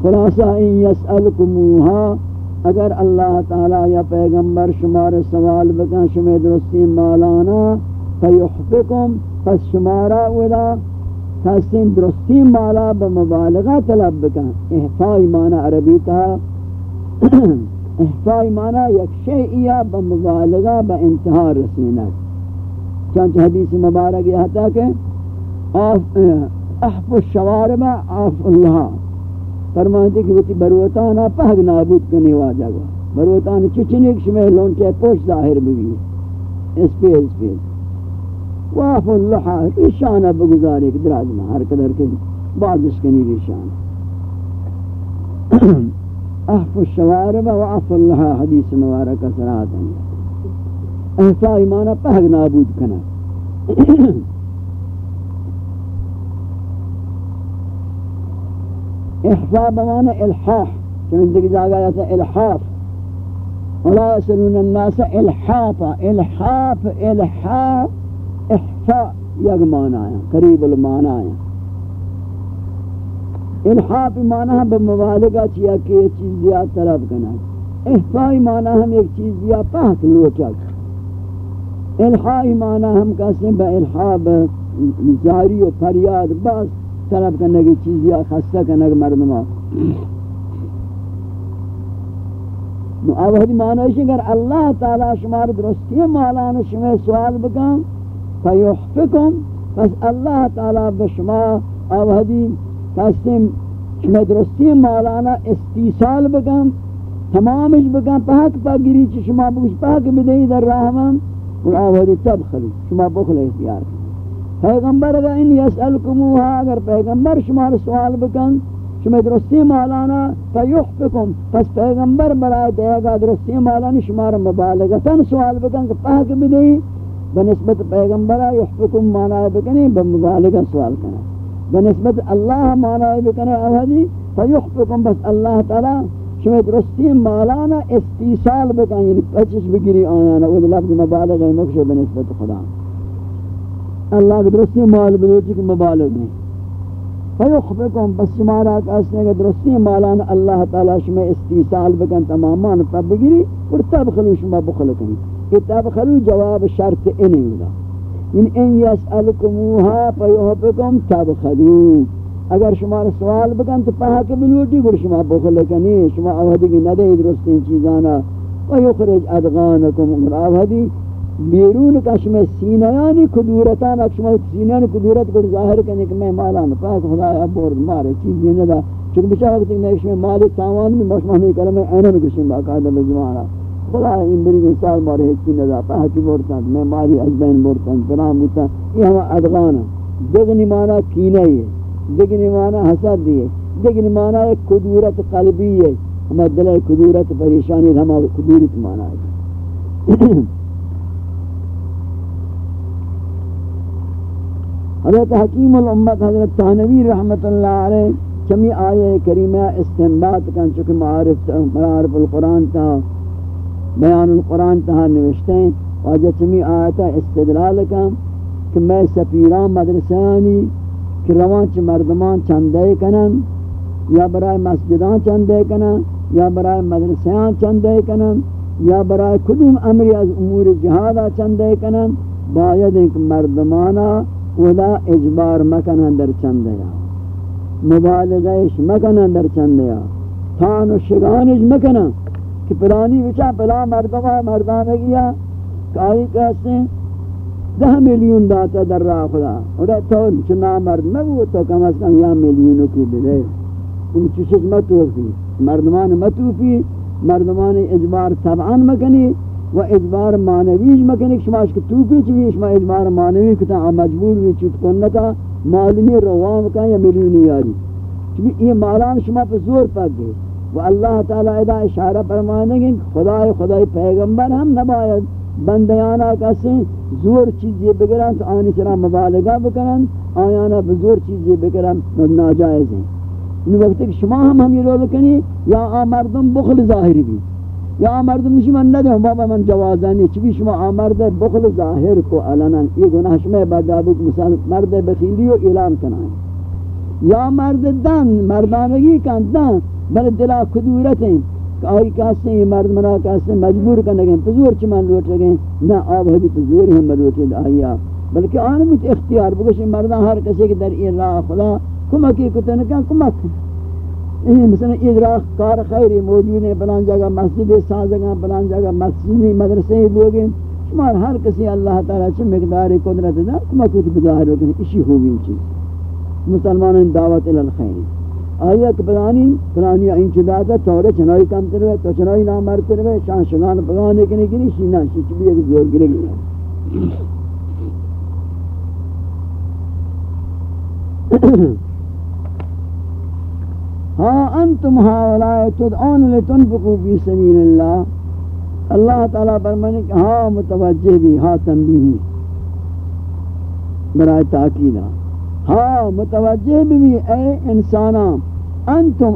خلاصہ ان یسألکموها اگر اللہ تعالی یا پیغمبر شمار سوال بکن شما درستی مالانا فیحفکم پس شمارا ودا تحسین درستی مالا بمبالغہ طلب بکن. احفائی معنی عربی تا احفائی معنی یک شیئیہ بمبالغہ با انتہا چانچہ حدیث مبارک یہ تھا کہ احف الشوارب احف اللہ. فرمانتے کہ وہ بروتانا پہگ نابود کرنے واجہ گا بروتانا چچنے کش میں لونچے پوش ظاہر بھی اس پہ اس پہ واف اللحا ایشانہ بگزاری کہ دراج میں ہر قدر کے بعد اس کنی بھی شان احف الشوارب واف اللحا حدیث مبارکہ سرات ہیں احسا ایمانہ پہگ نابود کرنا احفاء بمعنى الحاح كان عندك جاگا جاتا الحاف ولا يسألون الناس الحافا الحاف الحاف احفاء یک معنی ہے قریب المعنی ہے الحاف معنی ہے بمبالغہ چیا کہ یہ چیز دیا طلب کرنا احفاء معنی ہم ایک چیز دیا پاک لوچک الحاء معنی ہم کہتے ہیں با الحاب جاری و فریاد، بس. طلب کرنے کی چیز یا خستہ کرنے کی مردمہ نو آوہدی معنی ہے اگر اللہ تعالی شمار درستی مالان شما سوال بکن، فیحفکم، پس اللہ تعالی بشما آوہدی قسم شما درستی مالانا استیصال بکن، تمامش بکن، پاک پا گری چی شما بکش پاک بدهی در راہمان اور آوہدی تب خلی، شما بخل اختیار کن. پیغمبر اگر ان یسألکموها اگر پیغمبر شما سوال بکن، شما درستی مالانا فیحفکم پس پیغمبر برای دے گا درستی مالانا شما مبالغتا سوال بکن کہ پاک بدئی بنسبت پیغمبرہ یحفکم معنی بکنی بمبالغہ سوال کرنا بنسبت اللہ معنی بکنی اوہدی فیحفکم بس اللہ تعالی شما درستی مالانا استیصال بکن یعنی پچش بگیری آیانا. وہ لفظ مبالغ ہے مکشو بنسبت خدا. اللہ کی درستی مال بلوچی کی مبالغ نہیں۔ فیخفکم بس شمارا کہ کاسنے کہ درستی مالانا اللہ تعالی شما استیصال بکن تمامان تب بگیری اور تب خلو شما بخل کنی۔ کہ تب خلو جواب شرط انہیں گا ان ان یسألکموها فیحفکم تب خلو۔ اگر شما سوال بکن تو پہا کے بلوٹی گر شما بخل کنی، شما آوہدی ندے درستی چیزانا۔ و ادغانکم اگر آوہدی بیرون کا شما سینیانی کدورتان اگر شما سینیانی کدورت کو ظاہر کرنے کہ میں مالا پاک خدا بورد مارے، چیز یہ ندا چونکہ بچا وقت میں شما مالی تاوان بھی مشمع نہیں کرا میں اینن کشیم باقاعدہ بزمانا خدا این بری مثال مارے ہچی ندا پاہ کی بورتان میں مالی از بین بورتان پرام بورتان یہ ہما ادغانا دغنی مانا کینہ ہے دیگنی معنی حسد دیئے دیگنی معنی ایک کدورت قلبی ہے۔ ہمیں دل کدورت پریشانی، ہمیں کدورت معنی ہے۔ حضرت حکیم الامت حضرت تحنوی رحمت اللہ علیہ چمی آیے کریمہ استنبات کن چکہ معارف معارف القرآن تا بیان القرآن تا نوشتے ہیں۔ واجہ چمی آیتا استدلال کن کہ میں سفیران مدرسانی کہ روان مردمان چندے کنن، یا برائے مسجدان چندے کنن، یا برائے مدرسیاں چندے کنن، یا برائے کدوم امری از امور جہادا چندے کنن۔ باید ایک مردمانا ولا اجبار مکنن در چندیا. مبالغیش مکنن در چندیا. تان و شگانش مکنن. کہ پلانی بچا پلا مردمہ مردانگیا کائی کہتے ہیں دہ ملیون داتا در راہ خدا. اور تو چنا مرد نبو تو کم از کم یا ملیونوں کی بلے ان چشک متوفی مردمان متوفی مردمان اجبار طبعان مکنی. و اجبار مانویج مکنی شما اشک توفی چوی شما اجبار مانوی کتا مجبور بھی چوت کنتا مالنی روام کا یا ملیونی یاری چوی یہ مالان شما پر زور پک گئے و اللہ تعالی ادا اشارہ فرمانے گے خدای خدای پیغمبر ہم نباید بندیانا کسی زور چیزی بگرن تو آنی سرا مبالغہ بکنن، آیانا بزور چیزی بگرن ناجائز ہیں. ان وقت شما ہم ہم یہ رول کنی یا آ مردم بخل ظاہری بھی یا آ مردم مجھے من ندے بابا من جوازانی چبی شما آ مرد بخل ظاہر کو علنا یہ گناہ شما بدابک مثال مرد بخیلی و اعلان کنائیں یا مرد دن، مردانگی کن، دن. بل دلا کدورت ہیں کہ آئی کہاستے ہیں یہ مرد منا کہاستے ہیں مجبور کرنے گئے پزور چمان لوٹ رہے نہ آب حدی پزور ہم لوٹ رہے آئیا بلکہ آنے مجھ اختیار بگوش مردان ہر کسی کے در این راہ خدا کمکی کتن کن، کمک یہ مثلا ادراک کار خیری موجود ہے بلان جگہ مسجد سازگاں بلان جگہ مسجدی مدرسے لوگیں شمار ہر کسی اللہ تعالیٰ سے مقدار قدرت دا کمک ہوتی بظاہر ہوگی اسی ہوگی چیز. مسلمان دعوت الالخیری آیا کہ پلانی پلانی این چدا تا تورے چنائی کم تروے تو چنائی نام مر تروے شان شگان پگانے کے نہیں شینا شچ بھی ایک زور گرے گیا ہاں انتم ہاولائے تدعون لتنفقوا فی سبیل اللہ اللہ تعالیٰ فرمانے کہ ہاں متوجہ بھی ہاں تنبیہی برائے تاکیدہ ہاں متوجہ بھی اے انسانا انتم،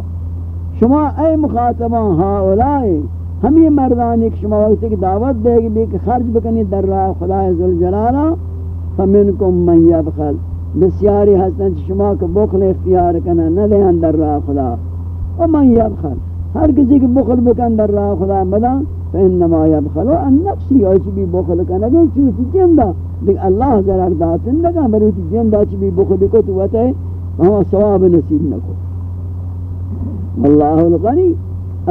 شما اے مخاطبان ہاں اولائے ہم یہ مردان ایک شما وقت کی دعوت دے گی، بھی کہ خرج بکنی در راہ خدا ذوالجلالہ، فمنکم من یبخل۔ بسیاری حسن شما کو بخل اختیار کنا نہ دیں در راہ خدا. و من یبخل. ہر کسی کی بخل بکن در راہ خدا مدا فانما یبخل. ان نفسی ایسی بھی بخل کنا گئی چوتی جندہ لیکن اللہ ذرا داتن لگا بروتی جندہ چی بھی بخل کو تو وتے ہم ثواب نصیب نہ کو اللہ الغنی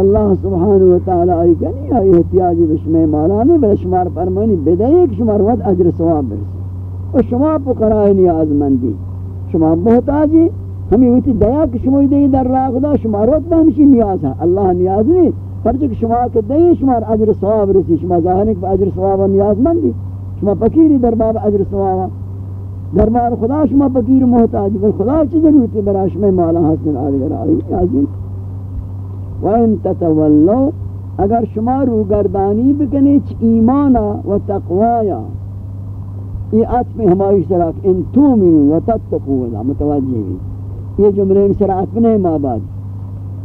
اللہ سبحانہ وتعالی ای گنی ای احتیاجی بشمے مالانے بل فرمانی بدے ایک شمار ود اجر ثواب برسی اور شما فقراء نیاز مندی شما محتاجی، ہمیں ویتی دیا کہ شما دے در راہ خدا، شما روت بہمشی نیاز ہے. اللہ نیاز نہیں پرچہ کہ شما کے دے شمار اجر ثواب رسی، شما ظاہر ہے کہ اجر ثواب نیاز مندی شما فقیری در باب اجر ثواب. دربار خدا شما فقیر محتاج، بل خدا چیز ضرورت برا شما مالا حسن آدگر آئی عزیز وَإِن تَتَوَلَّوْا، اگر شما رو گردانی بکنی چ ایمانا و تقوایا. یہ عطف ہماری سراک إن تومنو و تتقو ولا متوجہ یہ جملے ان سراک نہیں ماں بعد.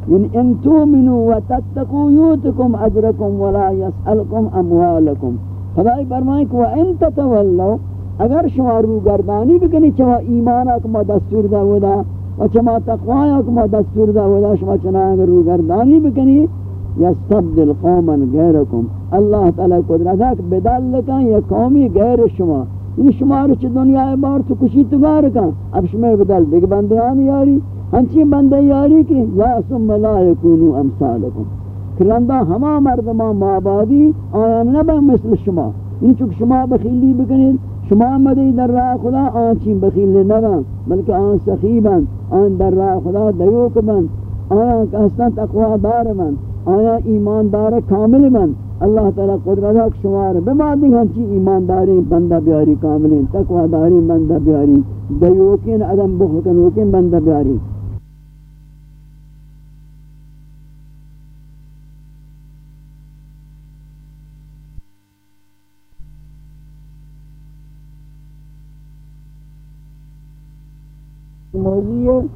یعنی إن تومنو و تتقو یوتکم اجرکم ولا یسألکم اموالکم خدای فرمائے کہ ان تتولو اگر شما رو گردانی بکنی چما ایمان اکما دستور دا ودا و چما تقوی اکما دستور دا ودا شما چنا اگر رو گردانی بکنی. یستبدل قوما غیرکم. اللہ تعالی قدرت کہ بدل لکن یہ قومی غیر شما. یہ شمار چ دنیا بار تو خوشی تو گار کا اب شمع بدل دیگه بندیان یاری. ہنچی بندے یاری کہ یا ثم لا امثالکم. کلندا ہما مردما مابادی آیا نہ بہ مثل شما. این چون شما بخیلی بگنین شما مدی در راہ خدا آن چین بخیل نبند بلکه آن سخیبند آن در راہ خدا دیوک من آن که هستند تقوا دار من. آیا ایمان دار کامل من. اللہ تعالی قدرت ہے۔ شمار بمادی ہنچی ایمانداری، بندہ بیاری کاملین تقوی داری بندہ بیاری۔ دیوکین عدم بخکنوکین بندہ بیاری۔ موضوع ہے،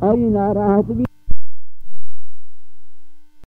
آئی ناراحت بھی